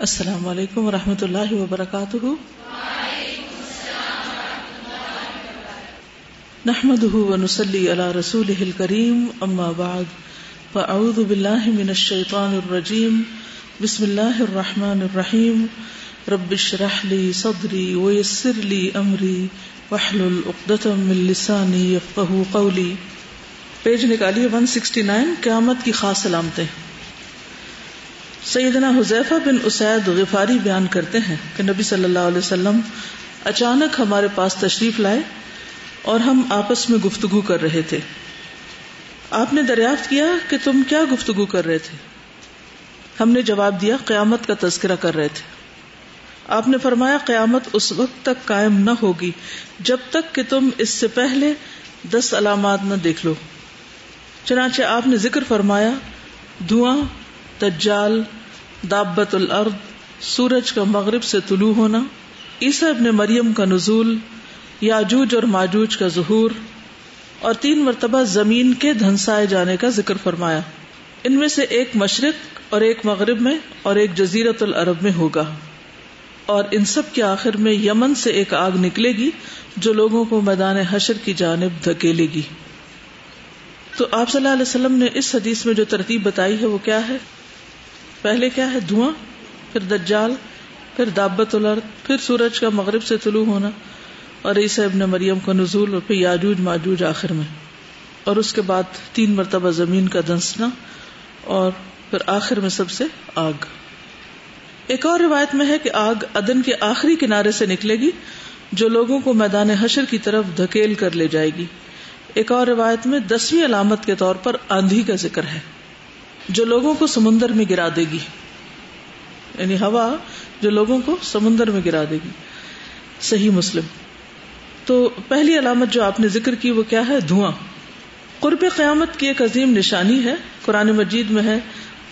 السلام علیکم و رحمۃ اللہ وبرکاتہ۔ نحمد ونسلی علی رسول کریم اما بعد، فاعوذ باللہ من الشیطان الرجیم، بسم اللہ الرحمن الرحیم۔ رب اشرح لی صدری ویسر لی امری، واحلل عقدۃ من لسانی یفقهوا قولی۔ پیج نکالیے 169 قیامت کی خاص علامتیں سیدنا حذیفہ بن اسید غفاری بیان کرتے ہیں کہ نبی صلی اللہ علیہ وسلم اچانک ہمارے پاس تشریف لائے اور ہم آپس میں گفتگو کر رہے تھے۔ آپ نے دریافت کیا کہ تم کیا گفتگو کر رہے تھے؟ ہم نے جواب دیا، قیامت کا تذکرہ کر رہے تھے۔ آپ نے فرمایا، قیامت اس وقت تک قائم نہ ہوگی جب تک کہ تم اس سے پہلے دس علامات نہ دیکھ لو۔ چنانچہ آپ نے ذکر فرمایا دھواں دجال دابت الارض، سورج کا مغرب سے طلوع ہونا، عیسیٰ ابن مریم کا نزول، یاجوج اور ماجوج کا ظہور، اور تین مرتبہ زمین کے دھنسائے جانے کا ذکر فرمایا۔ ان میں سے ایک مشرق اور ایک مغرب میں، اور ایک جزیرت العرب میں ہوگا۔ اور ان سب کے آخر میں یمن سے ایک آگ نکلے گی، جو لوگوں کو میدان حشر کی جانب دھکیلے گی۔ تو آپ صلی اللہ علیہ وسلم نے اس حدیث میں جو ترتیب بتائی ہے، وہ کیا ہے؟ پہلے کیا ہے؟ دھواں، پھر دجال، پھر دابت الارض، پھر سورج کا مغرب سے طلوع ہونا اور عیسی ابن مریم کا نزول اور پھر یاجوج ماجوج آخر میں۔ اور اس کے بعد تین مرتبہ زمین کا دنسنا اور پھر آخر میں سب سے آگ۔ ایک اور روایت میں ہے کہ آگ ادن کے آخری کنارے سے نکلے گی، جو لوگوں کو میدان حشر کی طرف دھکیل کر لے جائے گی۔ ایک اور روایت میں دسویں علامت کے طور پر آندھی کا ذکر ہے۔ جو لوگوں کو سمندر میں گرا دے گی۔ یعنی ہوا جو لوگوں کو سمندر میں گرا دے گی۔ صحیح مسلم۔ تو پہلی علامت جو آپ نے ذکر کی وہ کیا ہے؟ دھواں۔ قرب قیامت کی ایک عظیم نشانی ہے۔ قرآن مجید میں ہے،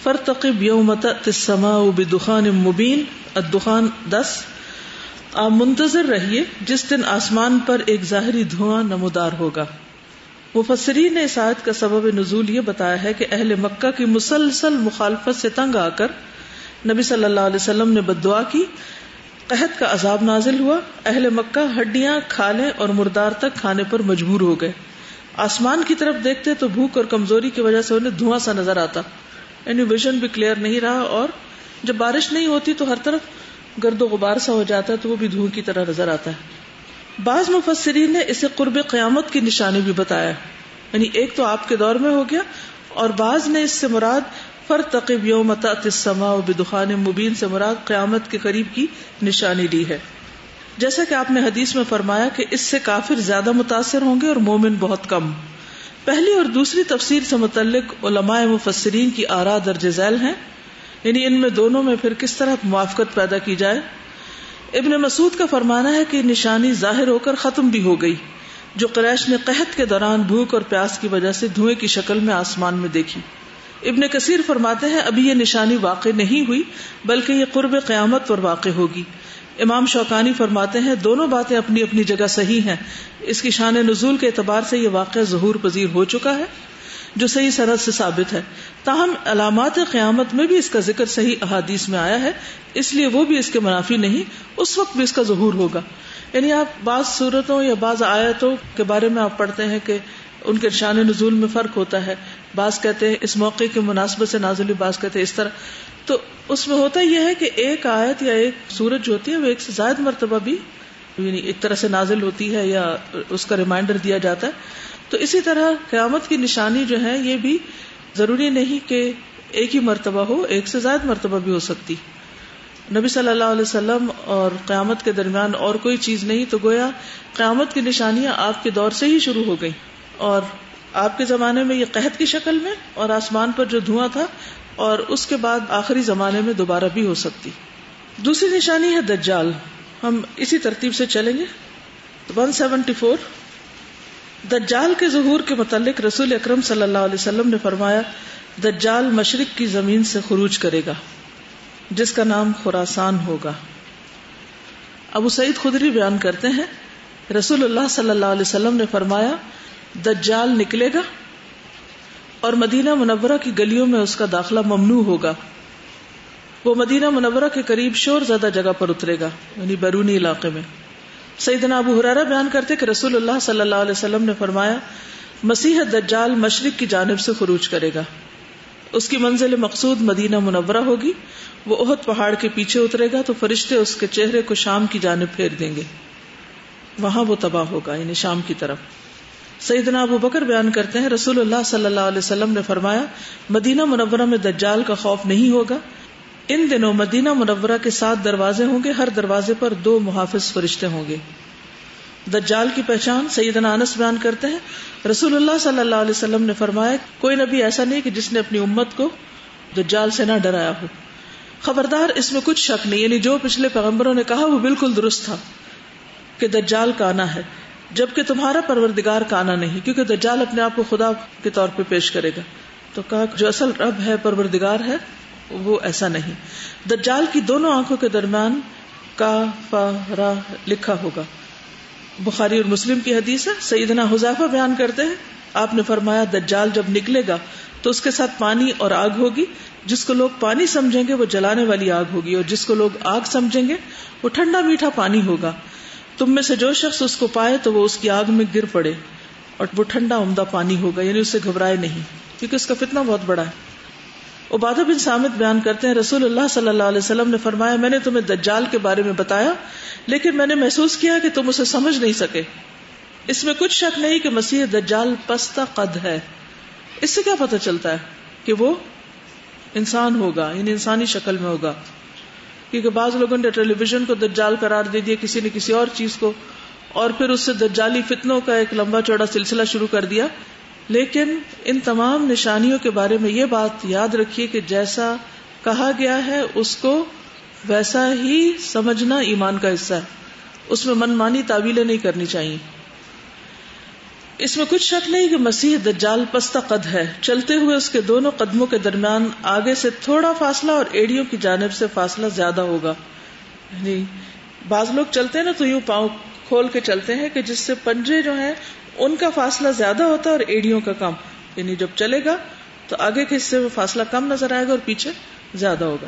فرتقب یومت تسما بدخان مبین ادخان دس۔ آپ منتظر رہیے، جس دن آسمان پر ایک ظاہری دھواں نمودار ہوگا۔ مفسرین نے اس آیت کا سبب نزول یہ بتایا ہے کہ اہل مکہ کی مسلسل مخالفت سے تنگ آ کر نبی صلی اللہ علیہ وسلم نے بد دعا کی۔ قحط کا عذاب نازل ہوا۔ اہل مکہ ہڈیاں کھالے اور مردار تک کھانے پر مجبور ہو گئے۔ آسمان کی طرف دیکھتے تو بھوک اور کمزوری کی وجہ سے انہیں دھواں سا نظر آتا۔ یعنی ویژن بھی کلیئر نہیں رہا اور جب بارش نہیں ہوتی تو ہر طرف گرد و غبار سا ہو جاتا ہے تو وہ بھی دھواں کی طرح نظر آتا ہے۔ بعض مفسرین نے اسے قرب قیامت کی نشانی بھی بتایا یعنی ایک تو آپ کے دور میں ہو گیا اور بعض نے اس سے مراد فر تقب یوم تسما بدخان مبین سے مراد قیامت کے قریب کی نشانی لی ہے۔ جیسا کہ آپ نے حدیث میں فرمایا کہ اس سے کافر زیادہ متاثر ہوں گے اور مومن بہت کم۔ پہلی اور دوسری تفسیر سے متعلق علماء مفسرین کی آرا درج ذیل ہیں۔ یعنی ان میں دونوں میں پھر کس طرح موافقت پیدا کی جائے؟ ابن مسعود کا فرمانا ہے کہ نشانی ظاہر ہو کر ختم بھی ہو گئی، جو قریش نے قحط کے دوران بھوک اور پیاس کی وجہ سے دھوئیں کی شکل میں آسمان میں دیکھی۔ ابن کثیر فرماتے ہیں، ابھی یہ نشانی واقع نہیں ہوئی، بلکہ یہ قرب قیامت پر واقع ہوگی۔ امام شوقانی فرماتے ہیں، دونوں باتیں اپنی اپنی جگہ صحیح ہیں۔ اس کی شان نزول کے اعتبار سے یہ واقع ظہور پذیر ہو چکا ہے۔ جو صحیح سرحد سے ثابت ہے۔ تاہم، علامات قیامت میں بھی اس کا ذکر صحیح احادیث میں آیا ہے، اس لیے وہ بھی اس کے منافی نہیں، اس وقت بھی اس کا ظہور ہوگا۔ یعنی آپ بعض صورتوں یا بعض آیتوں کے بارے میں آپ پڑھتے ہیں کہ ان کے شان نزول میں فرق ہوتا ہے۔ بعض کہتے ہیں اس موقع کی مناسبت سے نازلی بعض کہتے ہیں اس طرح۔ تو اس میں ہوتا یہ ہے کہ ایک آیت یا ایک سورج جو ہوتی ہے، وہ ایک سے زائد مرتبہ بھی یعنی ایک طرح سے نازل ہوتی ہے یا اس کا ریمائنڈر دیا جاتا ہے۔ تو اسی طرح قیامت کی نشانی جو ہے یہ بھی ضروری نہیں کہ ایک ہی مرتبہ ہو، ایک سے زائد مرتبہ بھی ہو سکتی۔ نبی صلی اللہ علیہ وسلم اور قیامت کے درمیان اور کوئی چیز نہیں، تو گویا قیامت کی نشانیاں آپ کے دور سے ہی شروع ہو گئی اور آپ کے زمانے میں یہ قحط کی شکل میں اور آسمان پر جو دھواں تھا، اور اس کے بعد آخری زمانے میں دوبارہ بھی ہو سکتی۔ دوسری نشانی ہے دجال۔ ہم اسی ترتیب سے چلیں گے۔ One seventy four. دجال کے ظہور کے متعلق رسول اکرم صلی اللہ علیہ وسلم نے فرمایا، دجال مشرق کی زمین سے خروج کرے گا، جس کا نام خوراسان ہوگا۔ ابو سعید خدری بیان کرتے ہیں، رسول اللہ صلی اللہ علیہ وسلم نے فرمایا، دجال نکلے گا اور مدینہ منورہ کی گلیوں میں اس کا داخلہ ممنوع ہوگا۔ وہ مدینہ منورہ کے قریب شور زیادہ جگہ پر اترے گا یعنی بیرونی علاقے میں۔ سیدنا ابو حرارہ بیان کرتے کہ رسول اللہ صلی اللہ علیہ وسلم نے فرمایا، مسیح دجال مشرق کی جانب سے خروج کرے گا۔ اس کی منزل مقصود مدینہ منورہ ہوگی۔ وہ اہد پہاڑ کے پیچھے اترے گا تو فرشتے اس کے چہرے کو شام کی جانب پھیر دیں گے۔ وہاں وہ تباہ ہوگا یعنی شام کی طرف۔ سیدنا ابو بکر بیان کرتے ہیں، رسول اللہ صلی اللہ علیہ وسلم نے فرمایا، مدینہ منورہ میں دجال کا خوف نہیں ہوگا۔ ان دنوں مدینہ منورہ کے سات دروازے ہوں گے، ہر دروازے پر دو محافظ فرشتے ہوں گے۔ دجال کی پہچان سیدنا انس بیان کرتے ہیں۔ رسول اللہ صلی اللہ علیہ وسلم نے فرمایا، کوئی نبی ایسا نہیں کہ جس نے اپنی امت کو دجال سے نہ ڈرایا ہو۔ خبردار، اس میں کچھ شک نہیں یعنی جو پچھلے پیغمبروں نے کہا وہ بالکل درست تھا کہ دجال کانا ہے، جبکہ تمہارا پروردگار کانا نہیں، کیونکہ دجال اپنے آپ کو خدا کے طور پہ پیش کرے گا۔ تو کہا، جو اصل رب ہے، پروردگار ہے وہ ایسا نہیں۔ دجال کی دونوں آنکھوں کے درمیان کا را لکھا ہوگا۔ بخاری اور مسلم کی حدیث ہے، سیدنا حذافہ بیان کرتے ہیں، آپ نے فرمایا، دجال جب نکلے گا تو اس کے ساتھ پانی اور آگ ہوگی۔ جس کو لوگ پانی سمجھیں گے، وہ جلانے والی آگ ہوگی۔ اور جس کو لوگ آگ سمجھیں گے، وہ ٹھنڈا میٹھا پانی ہوگا۔ تم میں سے جو شخص اس کو پائے تو وہ اس کی آگ میں گر پڑے اور وہ ٹھنڈا عمدہ پانی ہوگا یعنی اسے گھبرائے نہیں، کیونکہ اس کا فتنہ بہت بڑا ہے۔ عبادہ بن سامد بیان کرتے ہیں، رسول اللہ صلی اللہ علیہ وسلم نے فرمایا، میں نے تمہیں دجال کے بارے میں بتایا، لیکن میں نے محسوس کیا کہ تم اسے سمجھ نہیں سکے۔ اس میں کچھ شک نہیں کہ مسیح دجال پستہ قد ہے۔ اس سے کیا پتہ چلتا ہے کہ وہ انسان ہوگا یعنی انسانی شکل میں ہوگا۔ کیونکہ بعض لوگوں نے ٹیلی ویژن کو دجال قرار دے دیا، کسی نے کسی اور چیز کو، اور پھر اس سے دجالی فتنوں کا ایک لمبا چوڑا سلسلہ شروع کر دیا۔ لیکن ان تمام نشانیوں کے بارے میں یہ بات یاد رکھیے کہ جیسا کہا گیا ہے، اس کو ویسا ہی سمجھنا ایمان کا حصہ ہے۔ اس میں من مانی تعویلیں نہیں کرنی چاہیے۔ اس میں کچھ شک نہیں کہ مسیح دجال پستہ قد ہے۔ چلتے ہوئے اس کے دونوں قدموں کے درمیان آگے سے تھوڑا فاصلہ اور ایڑیوں کی جانب سے فاصلہ زیادہ ہوگا۔ یعنی بعض لوگ چلتے ہیں نا تو یوں پاؤں کھول کے چلتے ہیں کہ جس سے پنجے جو ہیں ان کا فاصلہ زیادہ ہوتا ہے اور ایڑیوں کا کم یعنی جب چلے گا تو آگے کے حصے میں فاصلہ کم نظر آئے گا اور پیچھے زیادہ ہوگا۔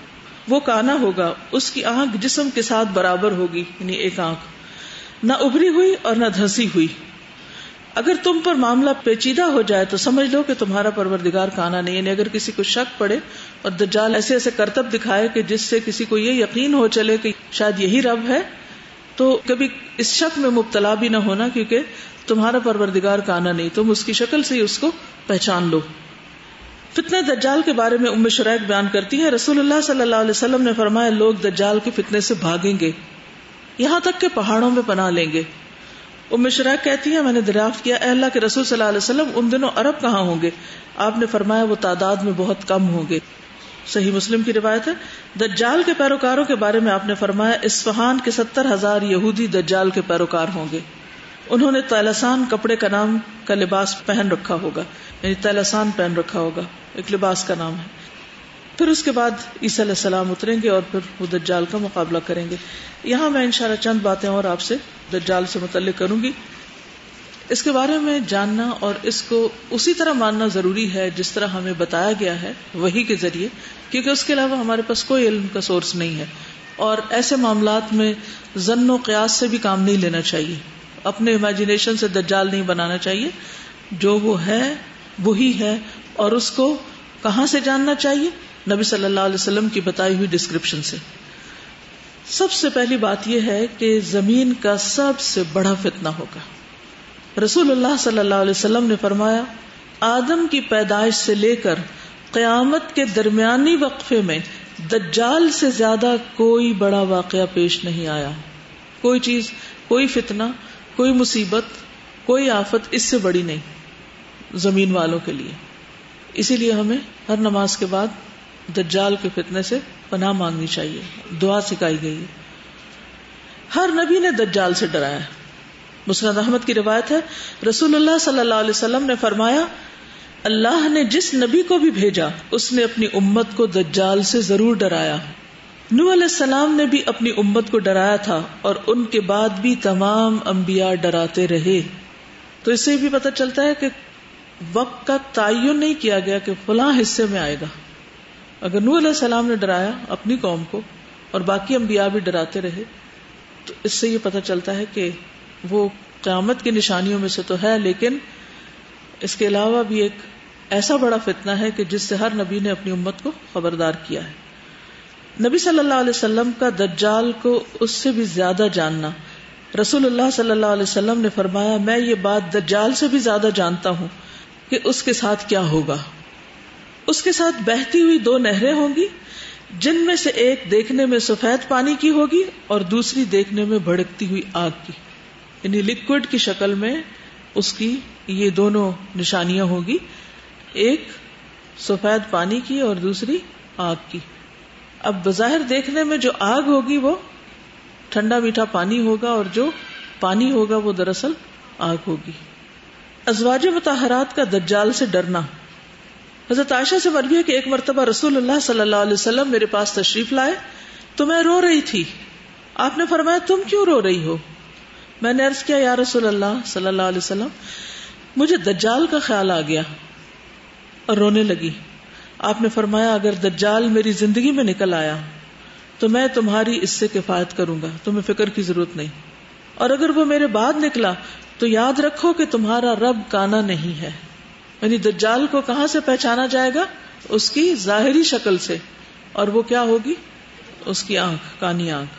وہ کانا ہوگا، اس کی آنکھ جسم کے ساتھ برابر ہوگی یعنی ایک آنکھ۔ نہ ابری ہوئی اور نہ دھسی ہوئی۔ اگر تم پر معاملہ پیچیدہ ہو جائے تو سمجھ لو کہ تمہارا پروردگار کانا نہیں یعنی اگر کسی کو شک پڑے اور دجال ایسے ایسے کرتب دکھائے کہ جس سے کسی کو یہ یقین ہو چلے کہ شاید یہی رب ہے، تو کبھی اس شک میں مبتلا بھی نہ ہونا، کیونکہ تمہارا پروردگار کانا نہیں، تم اس کی شکل سے ہی اس کو پہچان لو۔ فتنے دجال کے بارے میں ام شریک بیان کرتی ہیں رسول اللہ صلی اللہ علیہ وسلم نے فرمایا، لوگ دجال کے فتنے سے بھاگیں گے، یہاں تک کہ پہاڑوں میں پناہ لیں گے۔ ام شریک کہتی ہے، میں نے دریافت کیا، اے اللہ کے رسول صلی اللہ علیہ وسلم، ان دنوں عرب کہاں ہوں گے؟ آپ نے فرمایا، وہ تعداد میں بہت کم ہوں گے۔ صحیح مسلم کی روایت ہے۔ دجال کے پیروکاروں کے بارے میں آپ نے فرمایا اسفہان کے ستر ہزار یہودی دجال کے پیروکار ہوں گے۔ انہوں نے تیلسان کپڑے کا نام کا لباس پہن رکھا ہوگا یعنی تیلسان پہن رکھا ہوگا، ایک لباس کا نام ہے۔ پھر اس کے بعد عیسی علیہ السلام اتریں گے اور پھر وہ دجال کا مقابلہ کریں گے۔ یہاں میں انشاءاللہ چند باتیں اور آپ سے دجال سے متعلق کروں گی۔ اس کے بارے میں جاننا اور اس کو اسی طرح ماننا ضروری ہے جس طرح ہمیں بتایا گیا ہے وہی کے ذریعے، کیونکہ اس کے علاوہ ہمارے پاس کوئی علم کا سورس نہیں ہے۔ اور ایسے معاملات میں زن و قیاس سے بھی کام نہیں لینا چاہیے۔ اپنے امیجنیشن سے دجال نہیں بنانا چاہیے۔ جو وہ ہے، وہی ہے اور اس کو کہاں سے جاننا چاہیے؟ نبی صلی اللہ علیہ وسلم کی بتائی ہوئی ڈسکرپشن سے۔ سب سے پہلی بات یہ ہے کہ زمین کا سب سے بڑا فتنہ ہوگا۔ رسول اللہ صلی اللہ علیہ وسلم نے فرمایا، آدم کی پیدائش سے لے کر قیامت کے درمیانی وقفے میں دجال سے زیادہ کوئی بڑا واقعہ پیش نہیں آیا۔ کوئی چیز، کوئی فتنہ کوئی مصیبت، کوئی آفت اس سے بڑی نہیں، زمین والوں کے لیے۔ اسی لیے ہمیں ہر نماز کے بعد دجال کے فتنے سے پناہ مانگنی چاہیے، دعا سکھائی گئی۔ ہر نبی نے دجال سے ڈرایا۔ مسند احمد کی روایت ہے، رسول اللہ صلی اللہ علیہ وسلم نے فرمایا، اللہ نے جس نبی کو بھی بھیجا، اس نے اپنی امت کو دجال سے ضرور ڈرایا۔ نو علیہ السلام نے بھی اپنی امت کو ڈرایا تھا اور ان کے بعد بھی تمام انبیاء ڈراتے رہے۔ تو اس سے بھی پتہ چلتا ہے کہ وقت کا تعین نہیں کیا گیا کہ فلاں حصے میں آئے گا۔ اگر نور علیہ السلام نے ڈرایا اپنی قوم کو اور باقی انبیاء بھی ڈراتے رہے، تو اس سے یہ پتہ چلتا ہے کہ وہ قیامت کی نشانیوں میں سے تو ہے، لیکن اس کے علاوہ بھی ایک ایسا بڑا فتنہ ہے کہ جس سے ہر نبی نے اپنی امت کو خبردار کیا ہے۔ نبی صلی اللہ علیہ وسلم کا دجال کو اس سے بھی زیادہ جاننا۔ رسول اللہ صلی اللہ علیہ وسلم نے فرمایا، میں یہ بات دجال سے بھی زیادہ جانتا ہوں کہ اس کے ساتھ کیا ہوگا۔ اس کے ساتھ بہتی ہوئی دو نہریں ہوں گی، جن میں سے ایک دیکھنے میں سفید پانی کی ہوگی اور دوسری دیکھنے میں بھڑکتی ہوئی آگ کی۔ یعنی لکوڈ کی شکل میں اس کی یہ دونوں نشانیاں ہوگی ایک سفید پانی کی اور دوسری آگ کی۔ اب بظاہر دیکھنے میں جو آگ ہوگی وہ ٹھنڈا میٹھا پانی ہوگا اور جو پانی ہوگا وہ دراصل آگ ہوگی۔ ازواج متحرات کا دجال سے ڈرنا۔ حضرت عائشہ سے مربی ہے کہ ایک مرتبہ رسول اللہ صلی اللہ علیہ وسلم میرے پاس تشریف لائے تو میں رو رہی تھی۔ آپ نے فرمایا، تم کیوں رو رہی ہو؟ میں نے عرض کیا، یا رسول اللہ صلی اللہ علیہ وسلم، مجھے دجال کا خیال آ گیا اور رونے لگی۔ آپ نے فرمایا، اگر دجال میری زندگی میں نکل آیا، تو میں تمہاری اس سے کفایت کروں گا، تمہیں فکر کی ضرورت نہیں۔ اور اگر وہ میرے بعد نکلا، تو یاد رکھو کہ تمہارا رب کانا نہیں ہے۔ یعنی دجال کو کہاں سے پہچانا جائے گا؟ اس کی ظاہری شکل سے۔ اور وہ کیا ہوگی؟ اس کی آنکھ، کانی آنکھ۔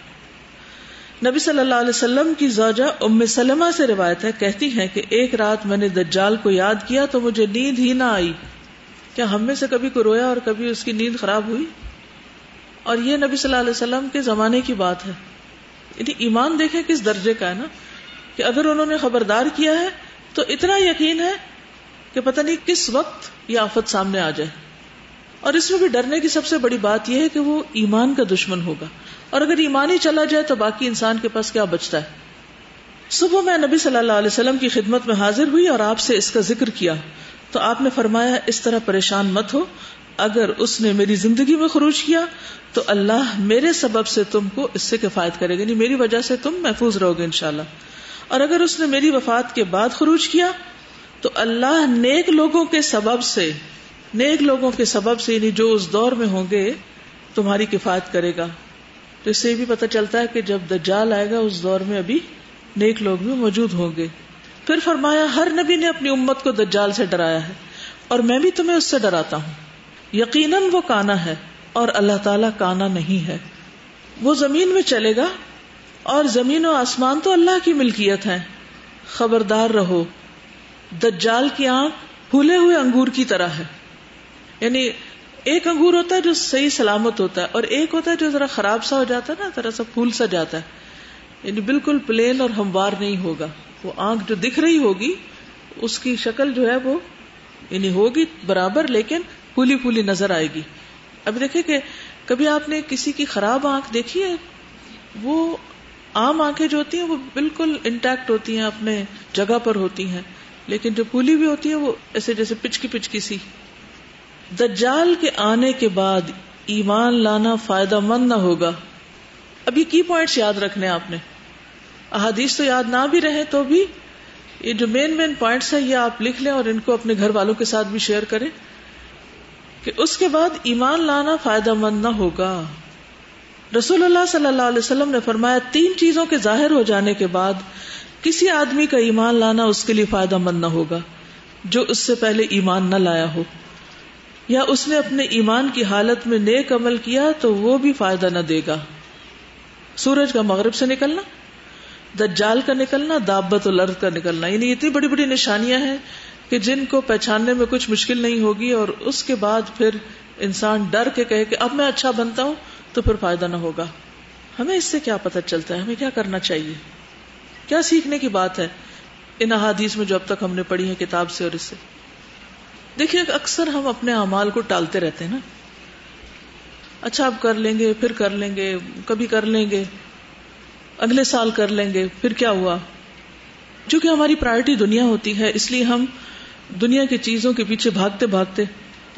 نبی صلی اللہ علیہ وسلم کی زوجہ ام سلمہ سے روایت ہے، کہتی ہیں کہ ایک رات میں نے دجال کو یاد کیا تو مجھے نیند ہی نہ آئی۔ کیا ہم میں سے کبھی کو رویا اور کبھی اس کی نیند خراب ہوئی؟ اور یہ نبی صلی اللہ علیہ وسلم کے زمانے کی بات ہے۔ یعنی ایمان دیکھیں کس درجے کا ہے نا؟ کہ اگر انہوں نے خبردار کیا ہے تو اتنا یقین ہے کہ پتہ نہیں کس وقت یہ آفت سامنے آ جائے۔ اور اس میں بھی ڈرنے کی سب سے بڑی بات یہ ہے کہ وہ ایمان کا دشمن ہوگا۔ اور اگر ایمان ہی چلا جائے تو باقی انسان کے پاس کیا بچتا ہے؟ صبح میں نبی صلی اللہ علیہ وسلم کی خدمت میں حاضر ہوئی اور آپ سے اس کا ذکر کیا۔ تو آپ نے فرمایا، اس طرح پریشان مت ہو۔ اگر اس نے میری زندگی میں خروج کیا، تو اللہ میرے سبب سے تم کو اس سے کفایت کرے گا یعنی میری وجہ سے تم محفوظ رہو گے انشاءاللہ۔ اور اگر اس نے میری وفات کے بعد خروج کیا، تو اللہ نیک لوگوں کے سبب سے، نیک لوگوں کے سبب سے یعنی جو اس دور میں ہوں گے، تمہاری کفایت کرے گا۔ تو اس سے بھی پتہ چلتا ہے کہ جب دجال آئے گا، اس دور میں ابھی نیک لوگ بھی موجود ہوں گے۔ پھر فرمایا، ہر نبی نے اپنی امت کو دجال سے ڈرایا ہے اور میں بھی تمہیں اس سے ڈراتا ہوں۔ یقیناً وہ کانا ہے اور اللہ تعالی کانا نہیں ہے۔ وہ زمین میں چلے گا اور زمین و آسمان تو اللہ کی ملکیت ہے خبردار رہو، دجال کی آنکھ پھولے ہوئے انگور کی طرح ہے۔ یعنی ایک انگور ہوتا ہے جو صحیح سلامت ہوتا ہے اور ایک ہوتا ہے جو ذرا خراب سا ہو جاتا ہے نا، ذرا سا پھول سا جاتا ہے۔ یعنی بالکل پلین اور ہموار نہیں ہوگا۔ وہ آنکھ جو دکھ رہی ہوگی، اس کی شکل جو ہے وہ یعنی ہوگی برابر، لیکن پھولی پھولی نظر آئے گی۔ اب دیکھیں کہ کبھی آپ نے کسی کی خراب آنکھ دیکھی ہے؟ وہ عام آنکھیں جو ہوتی ہیں، وہ بالکل انٹیکٹ ہوتی ہیں، اپنے جگہ پر ہوتی ہیں۔ لیکن جو پولی بھی ہوتی ہے وہ ایسے جیسے پچکی پچکی سی۔ دجال کے آنے کے بعد ایمان لانا فائدہ مند نہ ہوگا۔ ابھی کی پوائنٹس یاد رکھنے آپ نے؟ احادیث تو یاد نہ بھی رہے تو بھی یہ جو مین مین پوائنٹس ہیں یہ آپ لکھ لیں اور ان کو اپنے گھر والوں کے ساتھ بھی شیئر کریں کہ اس کے بعد ایمان لانا فائدہ مند نہ ہوگا۔ رسول اللہ صلی اللہ علیہ وسلم نے فرمایا، تین چیزوں کے ظاہر ہو جانے کے بعد کسی آدمی کا ایمان لانا اس کے لیے فائدہ مند نہ ہوگا، جو اس سے پہلے ایمان نہ لایا ہو۔ یا اس نے اپنے ایمان کی حالت میں نیک عمل کیا تو وہ بھی فائدہ نہ دے گا۔ سورج کا مغرب سے نکلنا، دجال کا نکلنا، دابت الارض کا نکلنا یعنی اتنی بڑی بڑی نشانیاں ہیں کہ جن کو پہچاننے میں کچھ مشکل نہیں ہوگی اور اس کے بعد پھر انسان ڈر کے کہے کہ اب میں اچھا بنتا ہوں تو پھر فائدہ نہ ہوگا۔ ہمیں اس سے کیا پتہ چلتا ہے؟ ہمیں کیا کرنا چاہیے؟ کیا سیکھنے کی بات ہے ان احادیث میں جو اب تک ہم نے پڑھی ہے کتاب سے اور اس سے؟ دیکھیے، اکثر ہم اپنے اعمال کو ٹالتے رہتے ہیں نا۔ اچھا اب کر لیں گے، پھر کر لیں گے، کبھی کر لیں گے، اگلے سال کر لیں گے، پھر کیا ہوا؟ چونکہ ہماری پرائرٹی دنیا ہوتی ہے، اس لیے ہم دنیا کی چیزوں کے پیچھے بھاگتے بھاگتے،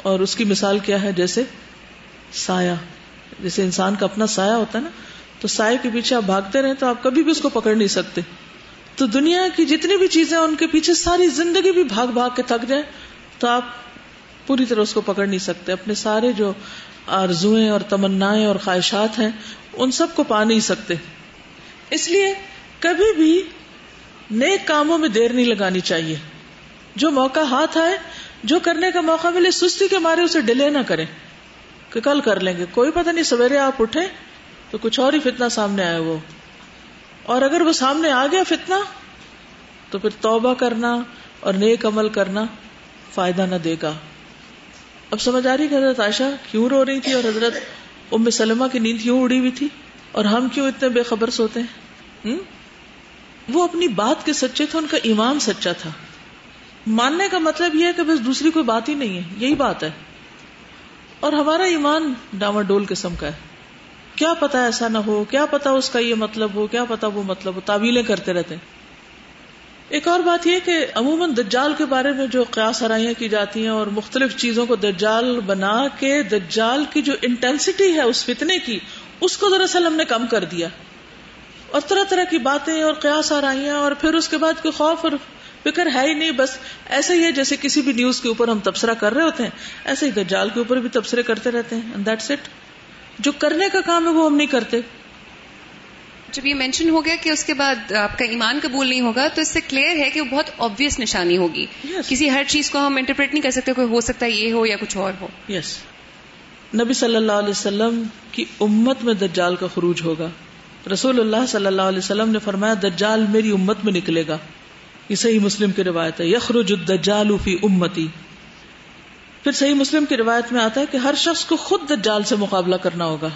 اور اس کی مثال کیا ہے؟ جیسے سایہ۔ جیسے انسان کا اپنا سایہ ہوتا ہے نا، تو سائے کے پیچھے آپ بھاگتے رہے تو آپ کبھی بھی اس کو پکڑ نہیں سکتے۔ تو دنیا کی جتنی بھی چیزیں ان کے پیچھے ساری زندگی بھی بھاگ بھاگ کے تھک جائے تو آپ پوری طرح اس کو پکڑ نہیں سکتے۔ اپنے سارے جو آرزویں اور تمنائیں اور خواہشات ہیں، ان سب کو پا نہیں سکتے۔ اس لیے کبھی بھی نیک کاموں میں دیر نہیں لگانی چاہیے۔ جو موقع ہاتھ آئے، جو کرنے کا موقع ملے، سستی کے مارے اسے ڈیلے نہ کریں۔ کہ کل کر لیں گے۔ کوئی پتہ نہیں، سویرے آپ اٹھے تو کچھ اور ہی فتنا سامنے آئے وہ۔ اور اگر وہ سامنے آ گیا فتنا تو پھر توبہ کرنا اور نیک عمل کرنا فائدہ نہ دے گا۔ اب سمجھ آ رہی کہ حضرت عائشہ کیوں رو رہی تھی اور حضرت ام سلمہ کی نیند کیوں اڑی ہوئی تھی؟ اور ہم کیوں اتنے بے خبر سوتے ہیں؟ وہ اپنی بات کے سچے تھے، ان کا ایمان سچا تھا۔ ماننے کا مطلب یہ ہے کہ بس دوسری کوئی بات ہی نہیں ہے، یہی بات ہے۔ اور ہمارا ایمان ڈاما ڈول قسم کا ہے۔ کیا پتا ایسا نہ ہو، کیا پتا اس کا یہ مطلب ہو، کیا پتا وہ مطلب ہو، تعویلیں کرتے رہتے ہیں۔ ایک اور بات یہ کہ عموماً دجال کے بارے میں جو قیاس ہرائیاں کی جاتی ہیں اور مختلف چیزوں کو دجال بنا کے دجال کی جو انٹینسٹی ہے اس فتنے کی، اس کو دراصل ہم نے کم کر دیا۔ اور طرح طرح کی باتیں اور قیاس آرائیاں اور پھر اس کے بعد کوئی خوف اور فکر ہے ہی نہیں، بس ایسا ہی ہے جیسے کسی بھی نیوز کے اوپر ہم تبصرہ کر رہے ہوتے ہیں، ایسے ہی دجال کے اوپر بھی تبصرے کرتے رہتے ہیں دیٹس اٹ جو کرنے کا کام ہے وہ ہم نہیں کرتے۔ جب یہ مینشن ہو گیا کہ اس کے بعد آپ کا ایمان قبول نہیں ہوگا تو اس سے کلیئر ہے کہ وہ بہت آبیس نشانی ہوگی۔ Yes. کسی ہر چیز کو ہم انٹرپریٹ نہیں کر سکتے کوئی ہو سکتا ہے یہ ہو یا کچھ اور ہو۔ یس نبی صلی اللہ علیہ وسلم کی امت میں دجال کا خروج ہوگا۔ رسول اللہ صلی اللہ علیہ وسلم نے فرمایا دجال میری امت میں نکلے گا۔ یہ صحیح مسلم کی روایت ہے۔ یخرج الدجال فی امتی۔ پھر صحیح مسلم کی روایت میں آتا ہے کہ ہر شخص کو خود دجال سے مقابلہ کرنا ہوگا۔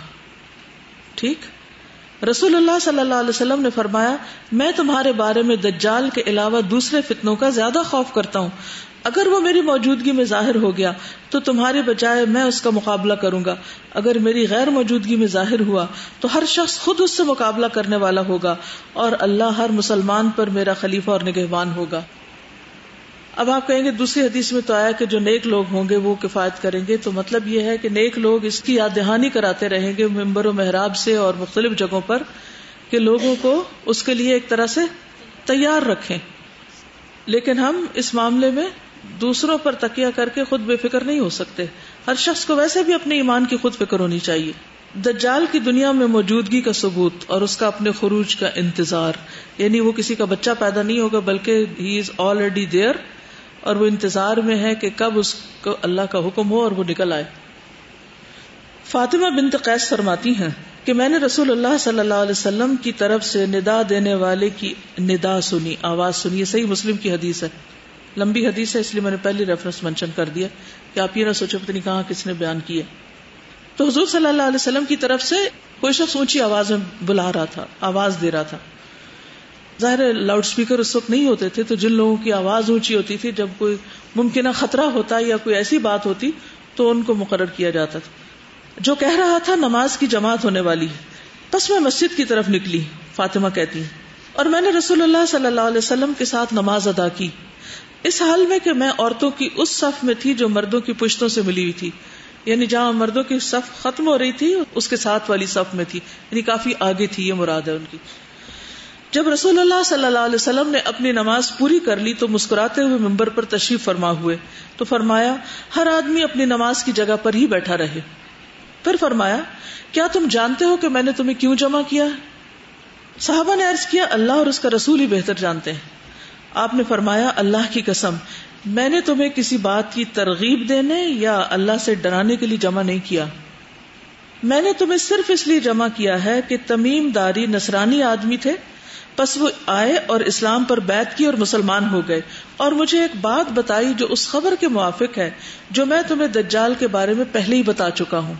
ٹھیک؟ رسول اللہ صلی اللہ علیہ وسلم نے فرمایا، میں تمہارے بارے میں دجال کے علاوہ دوسرے فتنوں کا زیادہ خوف کرتا ہوں۔ اگر وہ میری موجودگی میں ظاہر ہو گیا، تو تمہارے بجائے میں اس کا مقابلہ کروں گا۔ اگر میری غیر موجودگی میں ظاہر ہوا، تو ہر شخص خود اس سے مقابلہ کرنے والا ہوگا اور اللہ ہر مسلمان پر میرا خلیفہ اور نگہبان ہوگا۔ اب آپ کہیں گے دوسری حدیث میں تو آیا کہ جو نیک لوگ ہوں گے وہ کفایت کریں گے، تو مطلب یہ ہے کہ نیک لوگ اس کی یاد دہانی کراتے رہیں گے ممبر و محراب سے اور مختلف جگہوں پر کہ لوگوں کو اس کے لیے ایک طرح سے تیار رکھیں۔ لیکن ہم اس معاملے میں دوسروں پر تکیہ کر کے خود بے فکر نہیں ہو سکتے۔ ہر شخص کو ویسے بھی اپنے ایمان کی خود فکر ہونی چاہیے۔ دجال کی دنیا میں موجودگی کا ثبوت اور اس کا اپنے خروج کا انتظار یعنی وہ کسی کا بچہ پیدا نہیں ہوگا، بلکہ ہی از آلریڈی دیئر اور وہ انتظار میں ہے کہ کب اس کو اللہ کا حکم ہو اور وہ نکل آئے۔ فاطمہ بنت قیس فرماتی ہیں کہ میں نے رسول اللہ صلی اللہ علیہ وسلم کی طرف سے ندا دینے والے کی ندا سنی، آواز سنی، یہ صحیح مسلم کی حدیث ہے۔ لمبی حدیث ہے، اس لیے میں نے پہلی ریفرنس مینشن کر دیا۔ کہ آپ یہ نہ سوچے پتہ نہیں کہاں کس نے بیان کیا تو حضور صلی اللہ علیہ وسلم کی طرف سے کوئی شخص اونچی آواز میں بلا رہا تھا، آواز دے رہا تھا۔ ظاہر لاؤڈ اسپیکر اس وقت نہیں ہوتے تھے، تو جن لوگوں کی آواز اونچی ہوتی تھی، جب کوئی ممکنہ خطرہ ہوتا یا کوئی ایسی بات ہوتی، تو ان کو مقرر کیا جاتا تھا۔ جو کہہ رہا تھا، نماز کی جماعت ہونے والی بس میں مسجد کی طرف نکلی، فاطمہ کہتی اور میں نے رسول اللہ صلی اللہ علیہ وسلم کے ساتھ نماز ادا کی۔ اس حال میں کہ میں عورتوں کی اس صف میں تھی جو مردوں کی پشتوں سے ملی ہوئی تھی۔ یعنی جہاں مردوں کی صف ختم ہو رہی تھی، اس کے ساتھ والی صف میں تھی۔ یعنی کافی آگے تھی، یہ مراد ہے ان کی۔ جب رسول اللہ صلی اللہ علیہ وسلم نے اپنی نماز پوری کر لی تو مسکراتے ہوئے ممبر پر تشریف فرما ہوئے تو فرمایا، ہر آدمی اپنی نماز کی جگہ پر ہی بیٹھا رہے۔ پھر فرمایا، کیا تم جانتے ہو کہ میں نے تمہیں کیوں جمع کیا؟ صحابہ نے عرض کیا، اللہ اور اس کا رسول ہی بہتر جانتے ہیں۔ آپ نے فرمایا، اللہ کی قسم، میں نے تمہیں کسی بات کی ترغیب دینے یا اللہ سے ڈرانے کے لیے جمع نہیں کیا۔ میں نے تمہیں صرف اس لیے جمع کیا ہے کہ تمیم داری نصرانی آدمی تھے بس وہ آئے اور اسلام پر بیت کی اور مسلمان ہو گئے۔ اور مجھے ایک بات بتائی جو اس خبر کے موافق ہے، جو میں تمہیں دجال کے بارے میں پہلے ہی بتا چکا ہوں۔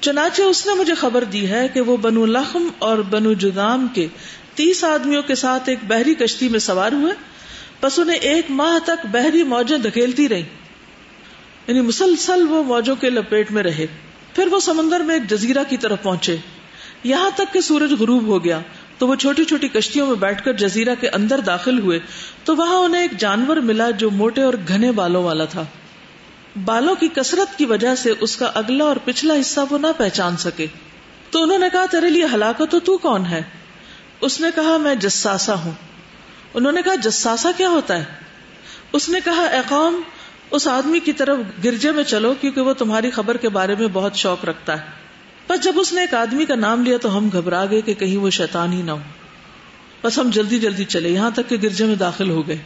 چنانچہ اس نے مجھے خبر دی ہے کہ وہ بنو لخم اور بنو جدام کے تیس آدمیوں کے ساتھ ایک بحری کشتی میں سوار ہوئے۔ بس انہیں ایک ماہ تک بحری موجیں دھکیلتی رہی یعنی مسلسل وہ موجوں کے لپیٹ میں رہے۔ پھر وہ سمندر میں ایک جزیرہ کی طرف پہنچے۔ یہاں تک کہ سورج غروب ہو گیا۔ تو وہ چھوٹی چھوٹی کشتیوں میں بیٹھ کر جزیرہ کے اندر داخل ہوئے تو وہاں انہیں ایک جانور ملا جو موٹے اور گھنے بالوں والا تھا۔ بالوں کی کثرت کی وجہ سے اس کا اگلا اور پچھلا حصہ وہ نہ پہچان سکے۔ تو انہوں نے کہا، تیرے لیے ہلاکت تو تو کون ہے؟ اس نے کہا، میں جساسا ہوں۔ انہوں نے کہا، جساسا کیا ہوتا ہے؟ اس نے کہا، اے قوم، اس آدمی کی طرف گرجے میں چلو کیونکہ وہ تمہاری خبر کے بارے میں بہت شوق رکھتا ہے۔ بس جب اس نے ایک آدمی کا نام لیا تو ہم گھبرا گئے کہ کہیں وہ شیطان ہی نہ ہو۔ بس ہم جلدی جلدی چلے، یہاں تک کہ گرجے میں داخل ہو گئے۔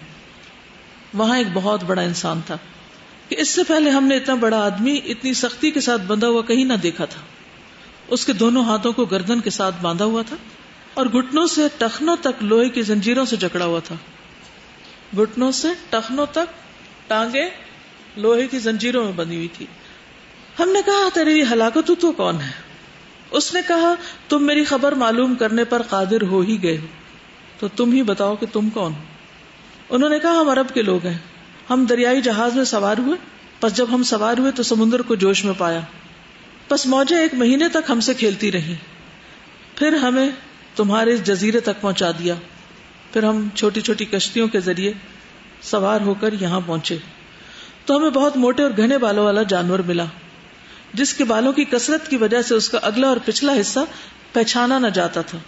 وہاں ایک بہت بڑا انسان تھا کہ اس سے پہلے ہم نے اتنا بڑا آدمی اتنی سختی کے ساتھ بندھا ہوا کہیں نہ دیکھا تھا۔ اس کے دونوں ہاتھوں کو گردن کے ساتھ باندھا ہوا تھا اور گٹنوں سے ٹخنوں تک لوہے کی زنجیروں سے جکڑا ہوا تھا۔ گٹنوں سے ٹخنوں تک ٹانگے لوہے کی زنجیروں میں بندی ہوئی تھی۔ ہم نے کہا تیری ہلاکت تو کون ہے؟ اس نے کہا، تم میری خبر معلوم کرنے پر قادر ہو ہی گئے ہو۔ تو تم ہی بتاؤ کہ تم کون انہوں نے کہا، ہم عرب کے لوگ ہیں۔ ہم دریائی جہاز میں سوار ہوئے۔ پس جب ہم سوار ہوئے تو سمندر کو جوش میں پایا۔ بس موجیں ایک مہینے تک ہم سے کھیلتی رہی پھر ہمیں تمہارے جزیرے تک پہنچا دیا۔ پھر ہم چھوٹی چھوٹی کشتیوں کے ذریعے سوار ہو کر یہاں پہنچے۔ تو ہمیں بہت موٹے اور گھنے بالوں والا جانور ملا۔ جس کے بالوں کی کثرت کی وجہ سے اس کا اگلا اور پچھلا حصہ پہچانا نہ جاتا تھا۔